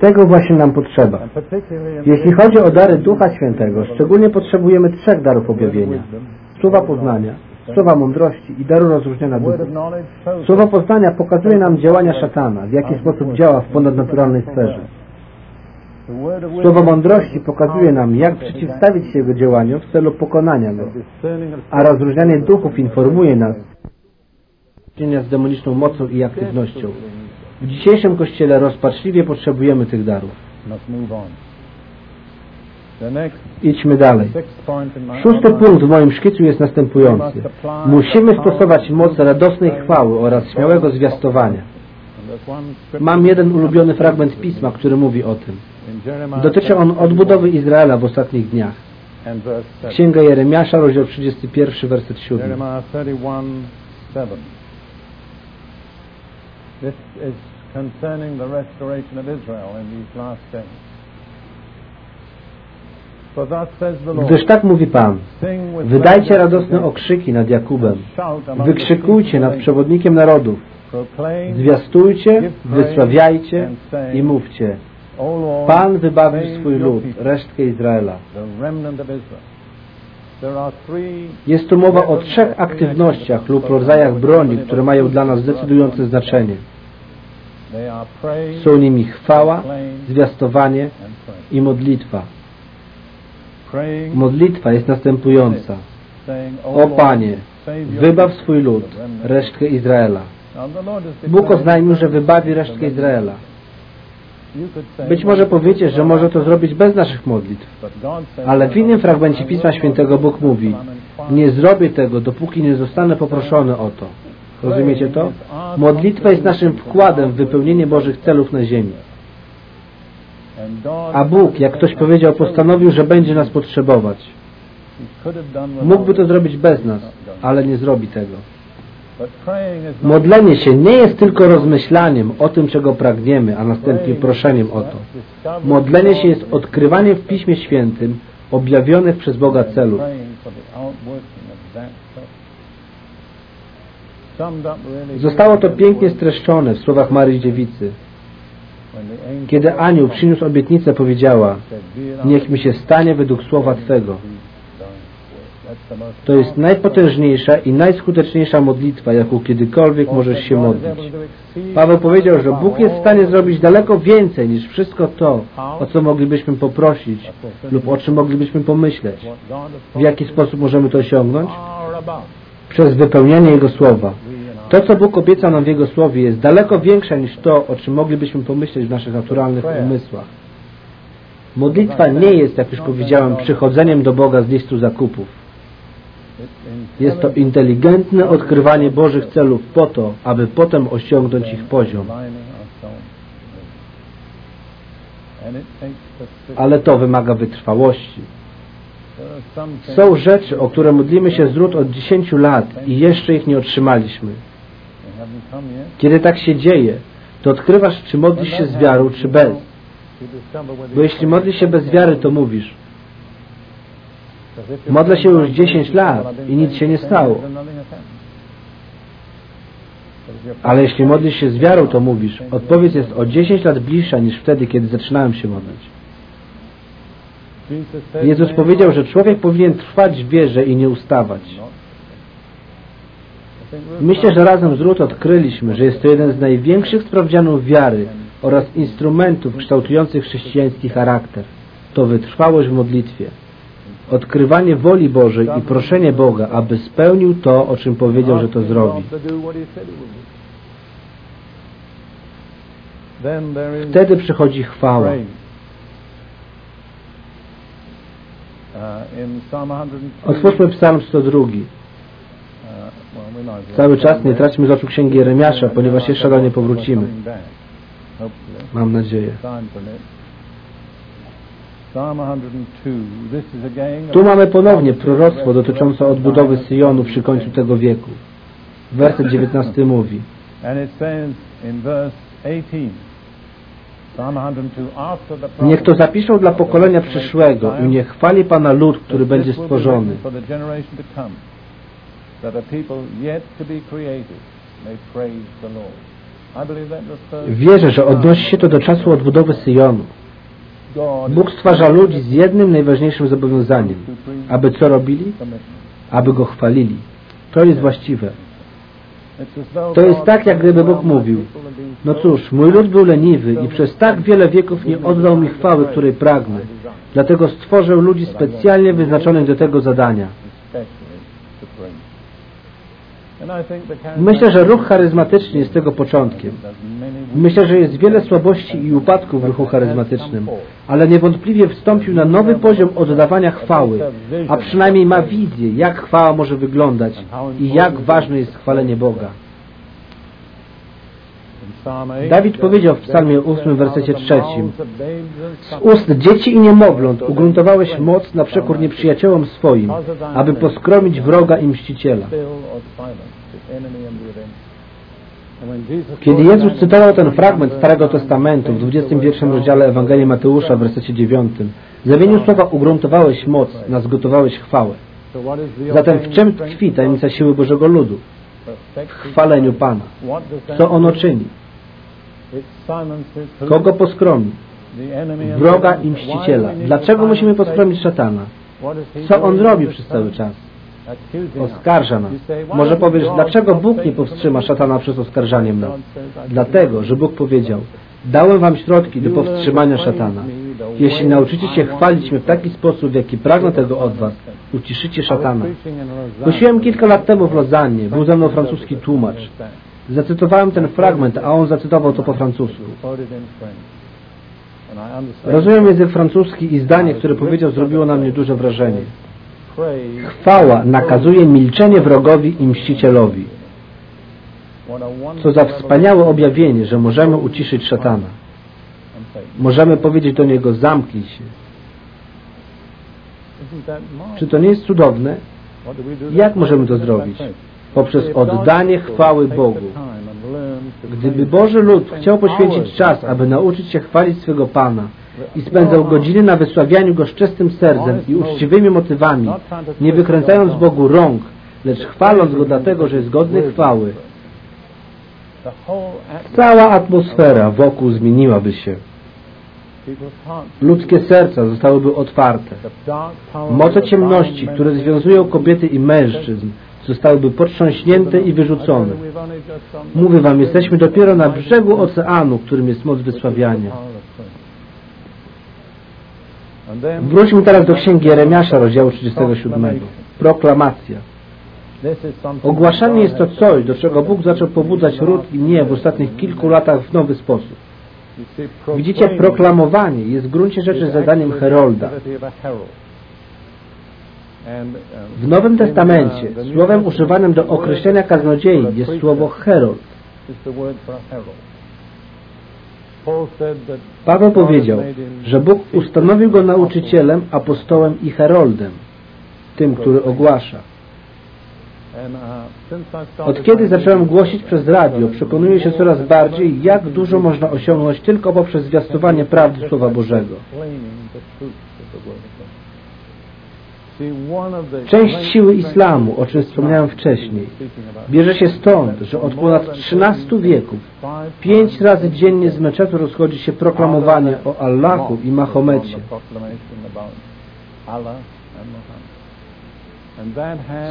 Tego właśnie nam potrzeba. Jeśli chodzi o dary Ducha Świętego, szczególnie potrzebujemy trzech darów objawienia. Słowa poznania, słowa mądrości i daru rozróżnienia duchów. Słowo poznania pokazuje nam działania szatana, w jaki sposób działa w ponadnaturalnej sferze. Słowo mądrości pokazuje nam, jak przeciwstawić się jego działaniu w celu pokonania go. A rozróżnianie duchów informuje nas z demoniczną mocą i aktywnością. W dzisiejszym Kościele rozpaczliwie potrzebujemy tych darów. Idźmy dalej. Szósty punkt w moim szkicu jest następujący. Musimy stosować moc radosnej chwały oraz śmiałego zwiastowania. Mam jeden ulubiony fragment Pisma, który mówi o tym. Dotyczy on odbudowy Izraela w ostatnich dniach. Księga Jeremiasza, rozdział 31, werset 7. Concerning the restoration of Israel in these last days. Gdyż tak mówi Pan, wydajcie radosne okrzyki nad Jakubem, wykrzykujcie nad przewodnikiem narodów, zwiastujcie, wysławiajcie i mówcie, Pan wybawił swój lud, resztkę Izraela. Jest tu mowa o trzech aktywnościach lub rodzajach broni, które mają dla nas decydujące znaczenie. Są nimi chwała, zwiastowanie i modlitwa. Modlitwa jest następująca. O Panie, wybaw swój lud, resztkę Izraela. Bóg oznajmił, że wybawi resztkę Izraela. Być może powiecie, że może to zrobić bez naszych modlitw. Ale w innym fragmencie Pisma Świętego Bóg mówi nie zrobię tego, dopóki nie zostanę poproszony o to. Rozumiecie to? Modlitwa jest naszym wkładem w wypełnienie Bożych celów na ziemi. A Bóg, jak ktoś powiedział, postanowił, że będzie nas potrzebować. Mógłby to zrobić bez nas, ale nie zrobi tego. Modlenie się nie jest tylko rozmyślaniem o tym, czego pragniemy, a następnie proszeniem o to. Modlenie się jest odkrywaniem w Piśmie Świętym objawionych przez Boga celów. Zostało to pięknie streszczone w słowach Maryi Dziewicy. Kiedy anioł przyniósł obietnicę, powiedziała Niech mi się stanie według słowa Twego. To jest najpotężniejsza i najskuteczniejsza modlitwa, jaką kiedykolwiek możesz się modlić. Paweł powiedział, że Bóg jest w stanie zrobić daleko więcej niż wszystko to, o co moglibyśmy poprosić lub o czym moglibyśmy pomyśleć. W jaki sposób możemy to osiągnąć? Przez wypełnianie Jego Słowa. To, co Bóg obiecał nam w Jego Słowie jest daleko większe niż to, o czym moglibyśmy pomyśleć w naszych naturalnych umysłach. Modlitwa nie jest, jak już powiedziałem, przychodzeniem do Boga z listu zakupów. Jest to inteligentne odkrywanie Bożych celów po to, aby potem osiągnąć ich poziom. Ale to wymaga wytrwałości. Są rzeczy, o które modlimy się z od 10 lat i jeszcze ich nie otrzymaliśmy. Kiedy tak się dzieje, to odkrywasz, czy modlisz się z wiarą, czy bez. Bo jeśli modlisz się bez wiary, to mówisz Modlę się już 10 lat i nic się nie stało. Ale jeśli modlisz się z wiarą, to mówisz Odpowiedź jest o 10 lat bliższa niż wtedy, kiedy zaczynałem się modlić. Jezus powiedział, że człowiek powinien trwać w wierze i nie ustawać. Myślę, że razem z Ruth odkryliśmy, że jest to jeden z największych sprawdzianów wiary oraz instrumentów kształtujących chrześcijański charakter. To wytrwałość w modlitwie. Odkrywanie woli Bożej i proszenie Boga, aby spełnił to, o czym powiedział, że to zrobi. Wtedy przychodzi chwała. Otwórzmy Psalm 102. Cały czas nie traćmy z oczu Księgi Jeremiasza, ponieważ jeszcze do niej powrócimy. Mam nadzieję. Tu mamy ponownie proroctwo dotyczące odbudowy Syjonu przy końcu tego wieku. Werset 19 mówi Niech to zapiszą dla pokolenia przyszłego i niech chwali Pana lud, który będzie stworzony. Wierzę, że odnosi się to do czasu odbudowy Syjonu. Bóg stwarza ludzi z jednym najważniejszym zobowiązaniem. Aby co robili? Aby Go chwalili. To jest właściwe. To jest tak, jak gdyby Bóg mówił No cóż, mój lud był leniwy i przez tak wiele wieków nie oddał mi chwały, której pragnę. Dlatego stworzył ludzi specjalnie wyznaczonych do tego zadania. Myślę, że ruch charyzmatyczny jest tego początkiem. Myślę, że jest wiele słabości i upadków w ruchu charyzmatycznym, ale niewątpliwie wstąpił na nowy poziom oddawania chwały, a przynajmniej ma wizję, jak chwała może wyglądać i jak ważne jest chwalenie Boga. Dawid powiedział w psalmie 8, wersecie 3 Z ust dzieci i niemowląt ugruntowałeś moc na przekór nieprzyjaciołom swoim, aby poskromić wroga i mściciela. Kiedy Jezus cytował ten fragment Starego Testamentu w 21 rozdziale Ewangelii Mateusza w wersecie 9, zamienił słowa ugruntowałeś moc na zgotowałeś chwałę. Zatem w czym tkwi tajemnica siły Bożego Ludu? W chwaleniu Pana. Co ono czyni? Kogo poskromi? Wroga i mściciela. Dlaczego musimy poskromić szatana? Co on robi przez cały czas? Oskarża nas. Może powiesz, dlaczego Bóg nie powstrzyma szatana przez oskarżanie nas? Dlatego, że Bóg powiedział, dałem wam środki do powstrzymania szatana. Jeśli nauczycie się chwalić mnie w taki sposób, w jaki pragnę tego od was, uciszycie szatana. Głosiłem kilka lat temu w Lozannie, był ze mną francuski tłumacz. Zacytowałem ten fragment, a on zacytował to po francusku. Rozumiem język francuski i zdanie, które powiedział, zrobiło na mnie duże wrażenie. Chwała nakazuje milczenie wrogowi i mścicielowi. Co za wspaniałe objawienie, że możemy uciszyć szatana. Możemy powiedzieć do niego, zamknij się. Czy to nie jest cudowne? Jak możemy to zrobić? Poprzez oddanie chwały Bogu. Gdyby Boży lud chciał poświęcić czas, aby nauczyć się chwalić swego Pana i spędzał godziny na wysławianiu Go z czystym sercem i uczciwymi motywami, nie wykręcając Bogu rąk, lecz chwaląc Go dlatego, że jest godny chwały, cała atmosfera wokół zmieniłaby się. Ludzkie serca zostałyby otwarte. Moce ciemności, które związują kobiety i mężczyzn, zostałyby potrząśnięte i wyrzucone. Mówię Wam, jesteśmy dopiero na brzegu oceanu, którym jest moc wysławiania. Wróćmy teraz do Księgi Jeremiasza, rozdziału 37. Proklamacja. Ogłaszanie jest to coś, do czego Bóg zaczął pobudzać ród i mnie w ostatnich kilku latach w nowy sposób. Widzicie, proklamowanie jest w gruncie rzeczy zadaniem Herolda. W Nowym Testamencie słowem używanym do określenia kaznodziei jest słowo herold. Paweł powiedział, że Bóg ustanowił go nauczycielem, apostołem i heroldem, tym, który ogłasza. Od kiedy zacząłem głosić przez radio, przekonuję się coraz bardziej, jak dużo można osiągnąć tylko poprzez zwiastowanie prawdy Słowa Bożego. Część siły islamu, o czym wspomniałem wcześniej, bierze się stąd, że od ponad 13 wieków pięć razy dziennie z meczetu rozchodzi się proklamowanie o Allahu i Mahomecie.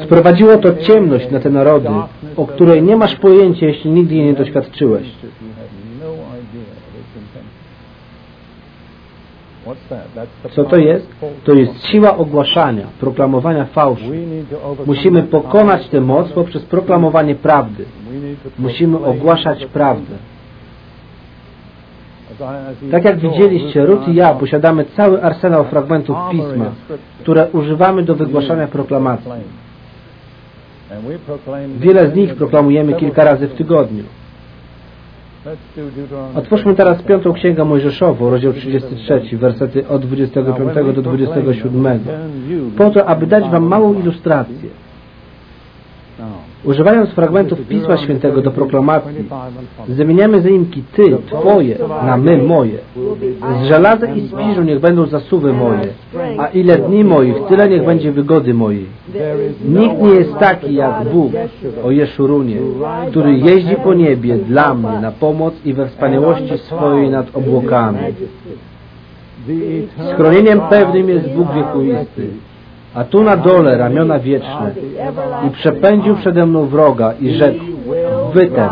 Sprowadziło to ciemność na te narody, o której nie masz pojęcia, jeśli nigdy jej nie doświadczyłeś. Co to jest? To jest siła ogłaszania, proklamowania fałszu. Musimy pokonać tę moc poprzez proklamowanie prawdy. Musimy ogłaszać prawdę. Tak jak widzieliście, Ruth i ja posiadamy cały arsenał fragmentów Pisma, które używamy do wygłaszania proklamacji. Wiele z nich proklamujemy kilka razy w tygodniu. Otwórzmy teraz piątą księgę Mojżeszową, rozdział 33, wersety od 25 do 27, po to, aby dać Wam małą ilustrację. Używając fragmentów Pisma Świętego do proklamacji, zamieniamy zaimki Ty, Twoje, na my, moje. Z żelaza i spiżu niech będą zasuwy moje, a ile dni moich, tyle niech będzie wygody mojej. Nikt nie jest taki jak Bóg, o Jeszurunie, który jeździ po niebie dla mnie na pomoc i we wspaniałości swojej nad obłokami. Schronieniem pewnym jest Bóg wiekuisty a tu na dole ramiona wieczne. I przepędził przede mną wroga i rzekł wytem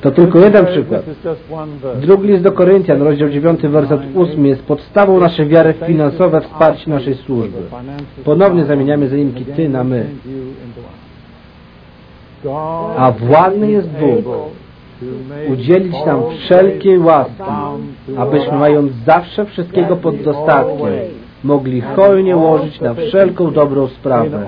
To tylko jeden przykład. Drugi list do Koryntian, rozdział 9, werset 8 jest podstawą naszej wiary w finansowe wsparcie naszej służby. Ponownie zamieniamy zaimki Ty na my. A władny jest Bóg udzielić nam wszelkiej łaski, abyśmy mając zawsze wszystkiego pod dostatkiem, mogli hojnie łożyć na wszelką dobrą sprawę.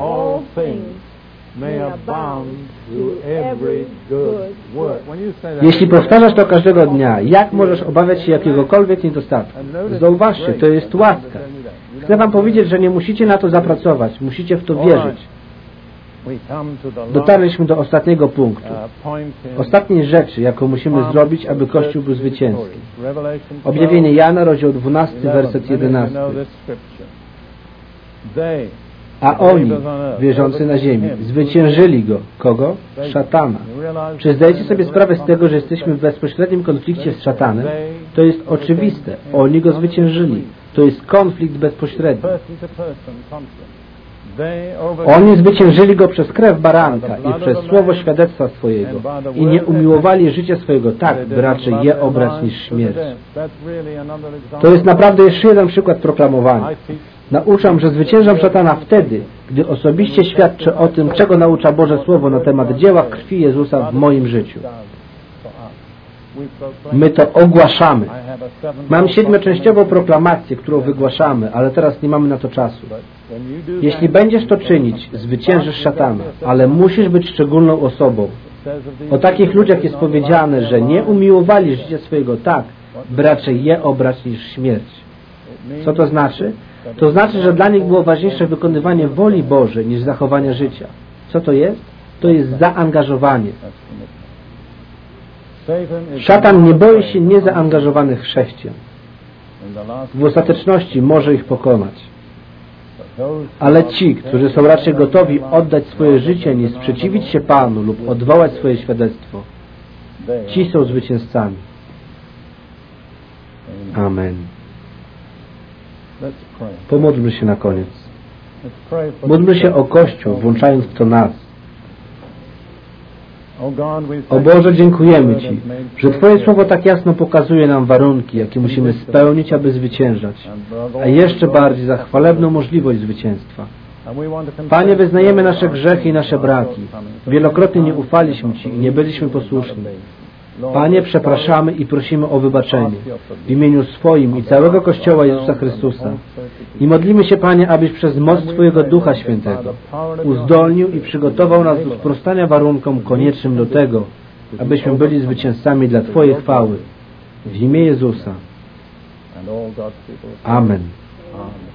Jeśli powtarzasz to każdego dnia, jak możesz obawiać się jakiegokolwiek niedostatku? Zauważcie, to jest łaska. Chcę Wam powiedzieć, że nie musicie na to zapracować, musicie w to wierzyć. Dotarliśmy do ostatniego punktu. Ostatniej rzeczy, jaką musimy zrobić, aby Kościół był zwycięski. Objawienie Jana, rozdział 12, werset 11. A oni, wierzący na ziemi, zwyciężyli go. Kogo? Szatana. Czy zdajecie sobie sprawę z tego, że jesteśmy w bezpośrednim konflikcie z szatanem? To jest oczywiste. Oni go zwyciężyli. To jest konflikt bezpośredni. Oni zwyciężyli go przez krew baranka i przez słowo świadectwa swojego i nie umiłowali życia swojego tak, by raczej je obrać niż śmierć. To jest naprawdę jeszcze jeden przykład proklamowania. Nauczam, że zwyciężam szatana wtedy, gdy osobiście świadczę o tym, czego naucza Boże Słowo na temat dzieła krwi Jezusa w moim życiu. My to ogłaszamy. Mam siedmioczęściową proklamację, którą wygłaszamy, ale teraz nie mamy na to czasu. Jeśli będziesz to czynić, zwyciężysz szatana, ale musisz być szczególną osobą. O takich ludziach jest powiedziane, że nie umiłowali życia swojego tak, by raczej je obrać niż śmierć. Co to znaczy? To znaczy, że dla nich było ważniejsze wykonywanie woli Bożej niż zachowanie życia. Co to jest? To jest zaangażowanie. Szatan nie boi się niezaangażowanych chrześcijan. W ostateczności może ich pokonać. Ale ci, którzy są raczej gotowi oddać swoje życie, niż sprzeciwić się Panu lub odwołać swoje świadectwo, ci są zwycięzcami. Amen. Pomódlmy się na koniec. Módlmy się o Kościół, włączając w to nas. O Boże, dziękujemy Ci, że Twoje Słowo tak jasno pokazuje nam warunki, jakie musimy spełnić, aby zwyciężać, a jeszcze bardziej za chwalebną możliwość zwycięstwa. Panie, wyznajemy nasze grzechy i nasze braki. Wielokrotnie nie ufaliśmy Ci i nie byliśmy posłuszni. Panie, przepraszamy i prosimy o wybaczenie w imieniu swoim i całego Kościoła Jezusa Chrystusa. I modlimy się, Panie, abyś przez moc Twojego Ducha Świętego uzdolnił i przygotował nas do sprostania warunkom koniecznym do tego, abyśmy byli zwycięzcami dla Twojej chwały. W imię Jezusa. Amen. Amen.